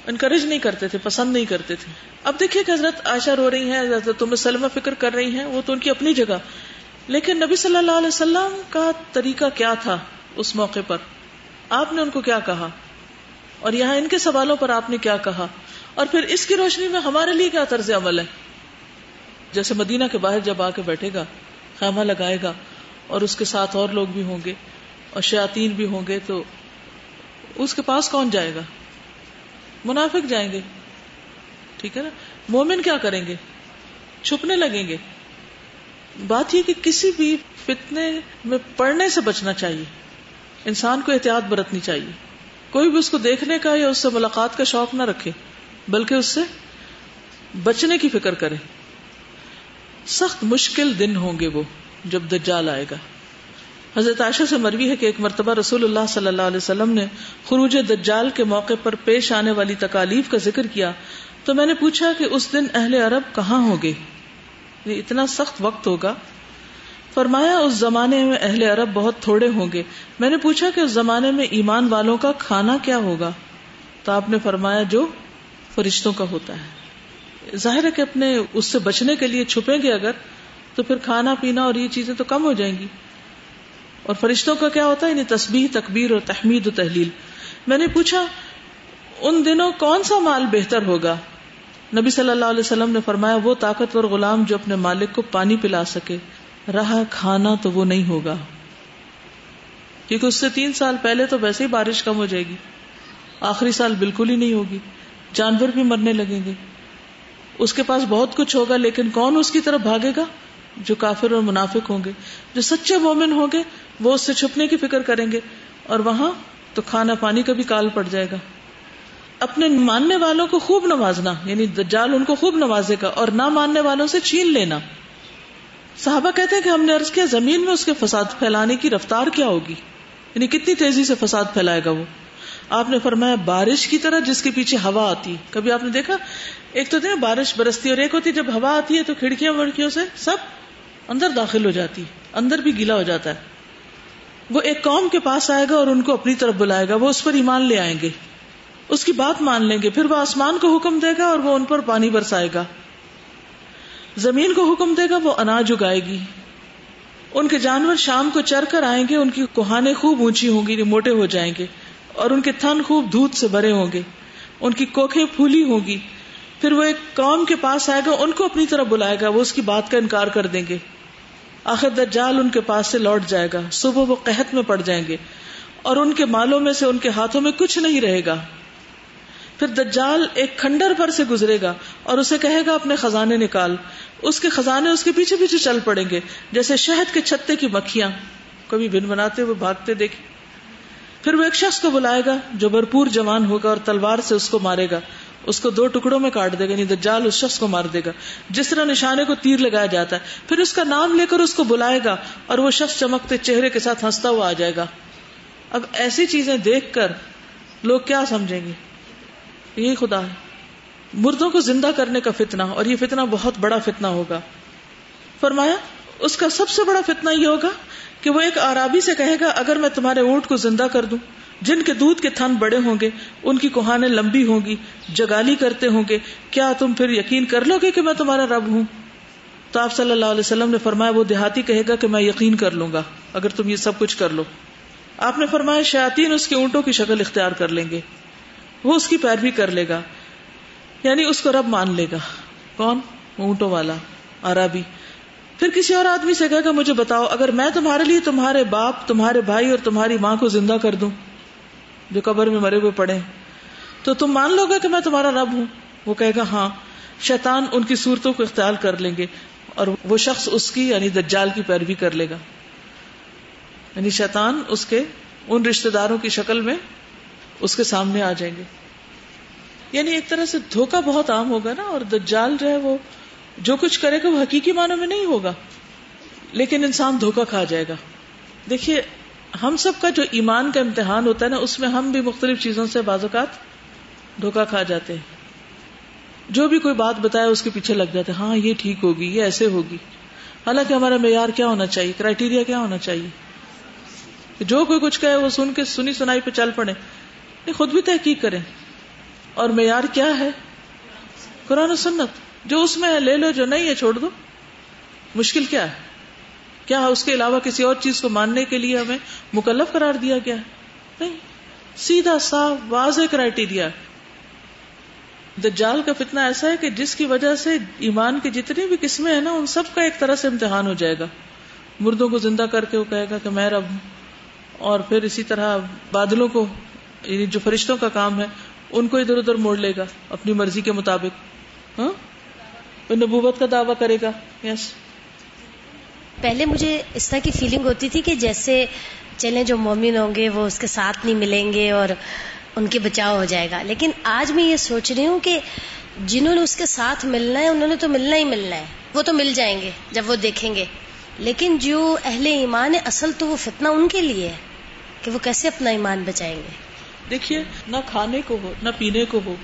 انکریج نہیں کرتے تھے، پسند نہیں کرتے تھے۔ اب دیکھیے کہ حضرت عائشہ رو رہی ہیں تمہیں سلمہ فکر کر رہی ہیں، وہ تو ان کی اپنی جگہ۔ لیکن نبی صلی اللہ علیہ وسلم کا طریقہ کیا تھا اس موقع پر؟ آپ نے ان کو کیا کہا؟ اور یہاں ان کے سوالوں پر آپ نے کیا کہا؟ اور پھر اس کی روشنی میں ہمارے لیے کیا طرز عمل ہے؟ جیسے مدینہ کے باہر جب آ کے بیٹھے گا، خیمہ لگائے گا، اور اس کے ساتھ اور لوگ بھی ہوں گے، اور شیاتین بھی ہوں گے، تو اس کے پاس کون جائے گا؟ منافق جائیں گے۔ ٹھیک ہے نا؟ مومن کیا کریں گے؟ چھپنے لگیں گے۔ بات یہ کہ کسی بھی فتنے میں پڑنے سے بچنا چاہیے۔ انسان کو احتیاط برتنی چاہیے۔ کوئی بھی اس کو دیکھنے کا یا اس سے ملاقات کا شوق نہ رکھے، بلکہ اس سے بچنے کی فکر کرے۔ سخت مشکل دن ہوں گے وہ جب دجال آئے گا۔ حضرت عائشہ سے مروی ہے کہ ایک مرتبہ رسول اللہ صلی اللہ علیہ وسلم نے خروج دجال کے موقع پر پیش آنے والی تکالیف کا ذکر کیا تو میں نے پوچھا کہ اس دن اہل عرب کہاں ہوں گے؟ یعنی اتنا سخت وقت ہوگا۔ فرمایا، اس زمانے میں اہل عرب بہت تھوڑے ہوں گے۔ میں نے پوچھا کہ اس زمانے میں ایمان والوں کا کھانا کیا ہوگا؟ تو آپ نے فرمایا، جو فرشتوں کا ہوتا ہے۔ ظاہر ہے کہ اپنے اس سے بچنے کے لیے چھپیں گے اگر، تو پھر کھانا پینا اور یہ چیزیں تو کم ہو جائیں گی۔ اور فرشتوں کا کیا ہوتا ہے؟ یعنی تسبیح، تکبیر اور تحمید و تحلیل۔ میں نے پوچھا، ان دنوں کون سا مال بہتر ہوگا؟ نبی صلی اللہ علیہ وسلم نے فرمایا، وہ طاقتور غلام جو اپنے مالک کو پانی پلا سکے۔ رہا، کھانا تو وہ نہیں ہوگا۔ کیونکہ اس سے تین سال پہلے تو ویسے ہی بارش کم ہو جائے گی۔ آخری سال بالکل ہی نہیں ہوگی۔ جانور بھی مرنے لگیں گے۔ اس کے پاس بہت کچھ ہوگا، لیکن کون اس کی طرف بھاگے گا؟ جو کافر اور منافق ہوں گے۔ جو سچے مومن ہوں گے وہ اس سے چھپنے کی فکر کریں گے اور وہاں تو کھانا پانی کا بھی کال پڑ جائے گا۔ اپنے ماننے والوں کو خوب نوازنا یعنی دجال ان کو خوب نوازے گا اور نہ ماننے والوں سے چھین لینا۔ صحابہ کہتے ہیں کہ ہم نے عرض کیا، زمین میں اس کے فساد پھیلانے کی رفتار کیا ہوگی؟ یعنی کتنی تیزی سے فساد پھیلائے گا وہ؟ آپ نے فرمایا، بارش کی طرح جس کے پیچھے ہوا آتی۔ کبھی آپ نے دیکھا؟ ایک تو دے بارش برستی اور ایک ہوتی، جب ہوا آتی ہے تو کھڑکیاں وڑکیوں سے سب اندر داخل ہو جاتی، اندر بھی گیلا ہو جاتا ہے۔ وہ ایک قوم کے پاس آئے گا اور ان کو اپنی طرف بلائے گا، وہ اس پر ایمان لے آئیں گے۔ اس کی بات مان لیں گے، پھر وہ آسمان کو حکم دے گا اور وہ ان پر پانی برسائے گا۔ زمین کو حکم دے گا، وہ اناج اگائے گی۔ ان کے جانور شام کو چر کر آئیں گے، ان کی کوہانے خوب اونچی ہوں گی، موٹے ہو جائیں گے اور ان کے تھن خوب دودھ سے بھرے ہوں گے۔ ان کی کوکھیں پھولی ہوں گی۔ پھر وہ ایک قوم کے پاس آئے گا، ان کو اپنی طرف بلائے گا، وہ اس کی بات کا انکار کر دیں گے۔ آخر دجال ان کے پاس سے لوٹ جائے گا۔ صبح وہ قحط میں پڑ جائیں گے اور ان کے مالوں میں سے ان کے ہاتھوں میں کچھ نہیں رہے گا۔ پھر دجال ایک کھنڈر پر سے گزرے گا اور اسے کہے گا، اپنے خزانے نکال۔ اس کے خزانے اس کے پیچھے پیچھے چل پڑیں گے، جیسے شہد کے چھتے کی مکھیاں۔ کبھی بن بناتے ہوئے بھاگتے دیکھے پھر وہ ایک شخص کو بلائے گا جو بھرپور جوان ہوگا اور تلوار سے اس کو مارے گا۔ اس کو دو ٹکڑوں میں کاٹ دے گا یعنی دجال اس شخص کو مار دے گا۔ جس طرح نشانے کو تیر لگایا جاتا ہے، پھر اس کا نام لے کر اس کو بلائے گا اور وہ شخص چمکتے چہرے کے ساتھ ہنستا ہوا آ جائے گا۔ اب ایسی چیزیں دیکھ کر لوگ کیا سمجھیں گے؟ یہی خدا ہے۔ مردوں کو زندہ کرنے کا فتنا اور یہ فتنا بہت بڑا فتنا ہوگا۔ فرمایا، اس کا سب سے بڑا فتنا یہ ہوگا کہ وہ ایک آرابی سے کہے گا، اگر میں تمہارے اونٹ کو زندہ کر دوں جن کے دودھ کے تھن بڑے ہوں گے، ان کی کوہانے لمبی ہوں گی، جگالی کرتے ہوں گے، کیا تم پھر یقین کر لو گے کہ میں تمہارا رب ہوں؟ تو آپ صلی اللہ علیہ وسلم نے فرمایا، وہ دیہاتی کہے گا کہ میں یقین کر لوں گا، اگر تم یہ سب کچھ کر لو۔ آپ نے فرمایا شاطین اس کے اونٹوں کی شکل اختیار کر لیں گے۔ وہ اس کی پیروی کر لے گا یعنی اس کو رب مان لے گا۔ کون؟ اونٹوں والا، عربی۔ پھر کسی اور آدمی سے کہے گا، مجھے بتاؤ، اگر میں تمہارے لیے تمہارے باپ، تمہارے بھائی اور تمہاری ماں کو زندہ کر دوں جو قبر میں مرے ہوئے پڑے تو تم مان لو گے کہ میں تمہارا رب ہوں۔ وہ کہے گا ہاں شیطان ان کی صورتوں کو اختیار کر لیں گے اور وہ شخص اس کی یعنی دجال کی پیروی کر لے گا۔ یعنی شیطان اس کے، ان رشتے داروں کی شکل میں اس کے سامنے آ جائیں گے۔ یعنی ایک طرح سے دھوکا بہت عام ہوگا نا، اور دجال جو ہے وہ جو کچھ کرے گا وہ حقیقی معنوں میں نہیں ہوگا۔ لیکن انسان دھوکا کھا جائے گا۔ دیکھیے ہم سب کا جو ایمان کا امتحان ہوتا ہے نا، اس میں ہم بھی مختلف چیزوں سے بعض اوقات دھوکا کھا جاتے ہیں۔ جو بھی کوئی بات بتایا اس کے پیچھے لگ جاتے ہاں یہ ٹھیک ہوگی، یہ ایسے ہوگی۔ حالانکہ ہمارا معیار کیا ہونا چاہیے؟ کرائٹیریا کیا ہونا چاہیے؟ جو کوئی کچھ کہے، وہ سن کے سنی سنائی پہ چل پڑے۔ خود بھی تحقیق کریں۔ اور معیار کیا ہے؟ قرآن و سنت۔ جو اس میں ہے، لے لو، جو نہیں ہے، چھوڑ دو۔ مشکل کیا ہے؟ کیا اس کے علاوہ کسی اور چیز کو ماننے کے لیے ہمیں مکلف قرار دیا گیا ہے؟ نہیں. سیدھا صاف واضح کرائٹیریا دجال کا فتنہ ایسا ہے کہ جس کی وجہ سے ایمان کی جتنی بھی قسمیں ہیں نا، ان سب کا ایک طرح سے امتحان ہو جائے گا۔ مردوں کو زندہ کر کے وہ کہے گا کہ میں رب ہوں۔ اور پھر اسی طرح بادلوں کو یعنی جو فرشتوں کا کام ہے، ان کو ادھر ادھر موڑ لے گا، اپنی مرضی کے مطابق۔ ہاں؟ نبوت کا دعویٰ کرے گا۔ یس پہلے مجھے اس طرح کی فیلنگ ہوتی تھی کہ جیسے چلیں جو مومن ہوں گے وہ اس کے ساتھ نہیں ملیں گے اور ان کے بچاؤ ہو جائے گا۔ لیکن آج میں یہ سوچ رہی ہوں کہ جنہوں نے اس کے ساتھ ملنا ہے، انہوں نے تو ملنا ہی ملنا ہے۔ وہ تو مل جائیں گے جب وہ دیکھیں گے۔ لیکن جو اہل ایمان ہے اصل تو وہ فتنہ ان کے لیے ہے کہ وہ کیسے اپنا ایمان بچائیں گے۔ دیکھیے، نہ کھانے کو ہو، نہ پینے کو ہو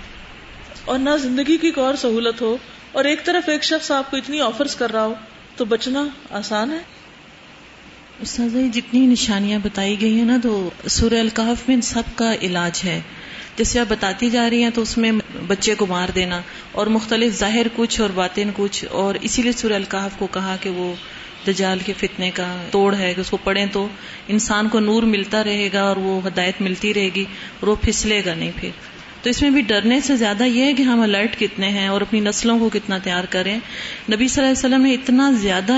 اور نہ زندگی کی کوئی اور سہولت ہو اور ایک طرف ایک شخص آپ کو اتنی آفرز کر رہا ہو۔ تو بچنا آسان ہے؟ استاذ جتنی نشانیاں بتائی گئی ہیں نا، تو سورہ القحف میں سب کا علاج ہے۔ جیسے آپ بتاتی جا رہی ہیں تو اس میں بچے کو مار دینا اور مختلف ظاہر کچھ اور باطن کچھ، اور اسی لیے سورہ القحف کو کہا کہ وہ دجال کے فتنے کا توڑ ہے۔ کہ اس کو پڑھیں تو انسان کو نور ملتا رہے گا اور وہ ہدایت ملتی رہے گی اور وہ پھسلے گا نہیں پھر۔ تو اس میں بھی ڈرنے سے زیادہ یہ ہے کہ ہم الرٹ کتنے ہیں اور اپنی نسلوں کو کتنا تیار کریں نبی صلی اللہ علیہ وسلم نے اتنا زیادہ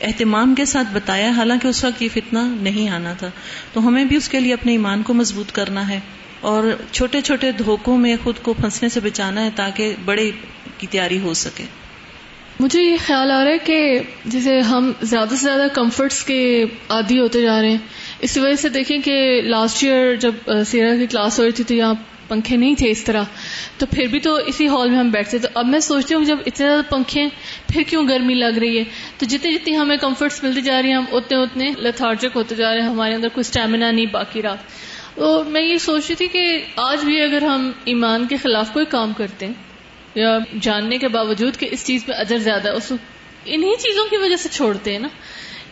اہتمام کے ساتھ بتایا حالانکہ اس وقت یہ فتنہ نہیں آنا تھا۔ تو ہمیں بھی اس کے لیے اپنے ایمان کو مضبوط کرنا ہے اور چھوٹے چھوٹے دھوکوں میں خود کو پھنسنے سے بچانا ہے تاکہ بڑے کی تیاری ہو سکے۔ مجھے یہ خیال آ رہا ہے کہ جیسے ہم زیادہ سے زیادہ کمفرٹس کے عادی ہوتے جا رہے ہیں۔ اسی وجہ سے دیکھیں کہ لاسٹ ایئر جب سیرا کی کلاس ہو رہی تھی تو یہاں پنکھے نہیں تھے اس طرح۔ تو پھر بھی تو اسی ہال میں ہم بیٹھتے تو اب میں سوچتی ہوں جب اتنے زیادہ پنکھے پھر کیوں گرمی لگ رہی ہے؟ تو جتنی جتنی ہمیں کمفرٹس ملتی جا رہی ہیں، ہم اتنے اتنے لتھارجک ہوتے جا رہے ہیں۔ ہمارے اندر کوئی اسٹیمنا نہیں باقی رہا۔ تو میں یہ سوچ رہی تھی کہ آج بھی اگر ہم ایمان کے خلاف کوئی کام کرتے ہیں، یا جاننے کے باوجود کہ اس چیز پہ اجر زیادہ ہے، اس انہی چیزوں کی وجہ سے چھوڑتے ہیں نا۔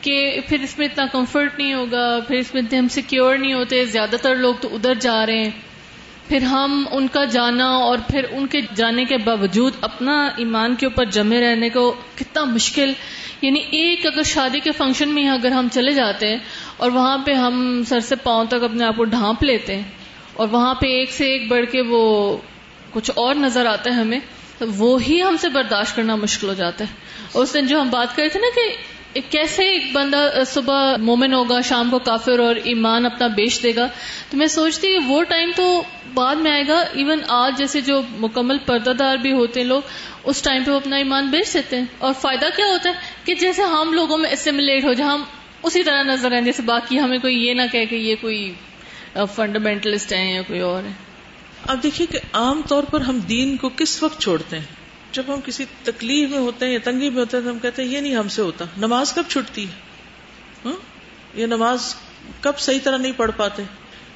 کہ پھر اس میں اتنا کمفرٹ نہیں ہوگا، پھر اس میں اتنے ہم سیکیور نہیں ہوتے، زیادہ تر لوگ تو ادھر جا رہے ہیں۔ پھر ہم ان کا جانا اور پھر ان کے جانے کے باوجود اپنا ایمان کے اوپر جمے رہنے کو کتنا مشکل۔ یعنی ایک اگر شادی کے فنکشن میں اگر ہم چلے جاتے ہیں اور وہاں پہ ہم سر سے پاؤں تک اپنے آپ کو ڈھانپ لیتے ہیں اور وہاں پہ ایک سے ایک بڑھ کے وہ کچھ اور نظر آتا ہے ہمیں، تو وہی ہم سے برداشت کرنا مشکل ہو جاتا ہے۔ اس دن جو ہم بات کرے تھے نا کہ کیسے ایک بندہ صبح مومن ہوگا، شام کو کافر اور ایمان اپنا بیچ دے گا؟ تو میں سوچتی وہ ٹائم تو بعد میں آئے گا۔ ایون آج جیسے جو مکمل پردہ دار بھی ہوتے ہیں لوگ، اس ٹائم پہ وہ اپنا ایمان بیچ دیتے ہیں۔ اور فائدہ کیا ہوتا ہے کہ جیسے ہم لوگوں میں اسملیٹ ہو جائے، ہم اسی طرح نظر آئیں، جیسے باقی ہمیں کوئی یہ نہ کہے کہ یہ کوئی فنڈامینٹلسٹ ہیں یا کوئی اور ہے اب دیکھیے کہ عام طور پر ہم دین کو کس وقت چھوڑتے ہیں؟ جب ہم کسی تکلیف میں ہوتے ہیں یا تنگی میں ہوتے ہیں تو ہم کہتے ہیں، یہ نہیں ہم سے ہوتا۔ نماز کب چھٹتی ہے؟ ہاں؟ یہ نماز کب صحیح طرح نہیں پڑھ پاتے۔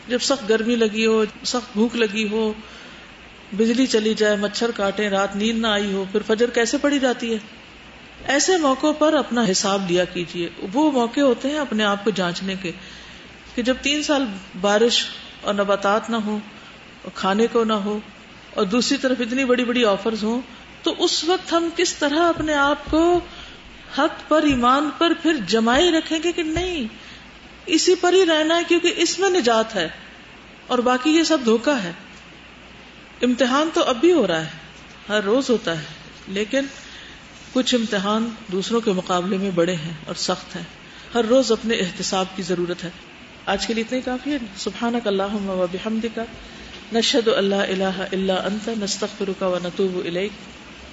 جب سخت گرمی لگی ہو، سخت بھوک لگی ہو، بجلی چلی جائے، مچھر کاٹے رات نیند نہ آئی ہو، پھر فجر کیسے پڑی جاتی ہے؟ ایسے موقع پر اپنا حساب لیا کیجیے وہ موقع ہوتے ہیں اپنے آپ کو جانچنے کے، کہ جب تین سال بارش اور نباتات نہ ہو کھانے کو نہ ہو، اور دوسری طرف اتنی بڑی بڑی آفرز ہوں تو اس وقت ہم کس طرح اپنے آپ کو حق پر ایمان پر پھر جمائی رکھیں گے کہ نہیں، اسی پر ہی رہنا ہے کیونکہ اس میں نجات ہے اور باقی یہ سب دھوکا ہے۔ امتحان تو اب بھی ہو رہا ہے، ہر روز ہوتا ہے، لیکن کچھ امتحان دوسروں کے مقابلے میں بڑے ہیں اور سخت ہیں۔ ہر روز اپنے احتساب کی ضرورت ہے۔ آج کے لیے اتنے کافی ہے۔ سبحانک اللہم و بحمدک، نشہد اللہ الہ الا انت، نستغفرک و نتوب الیک۔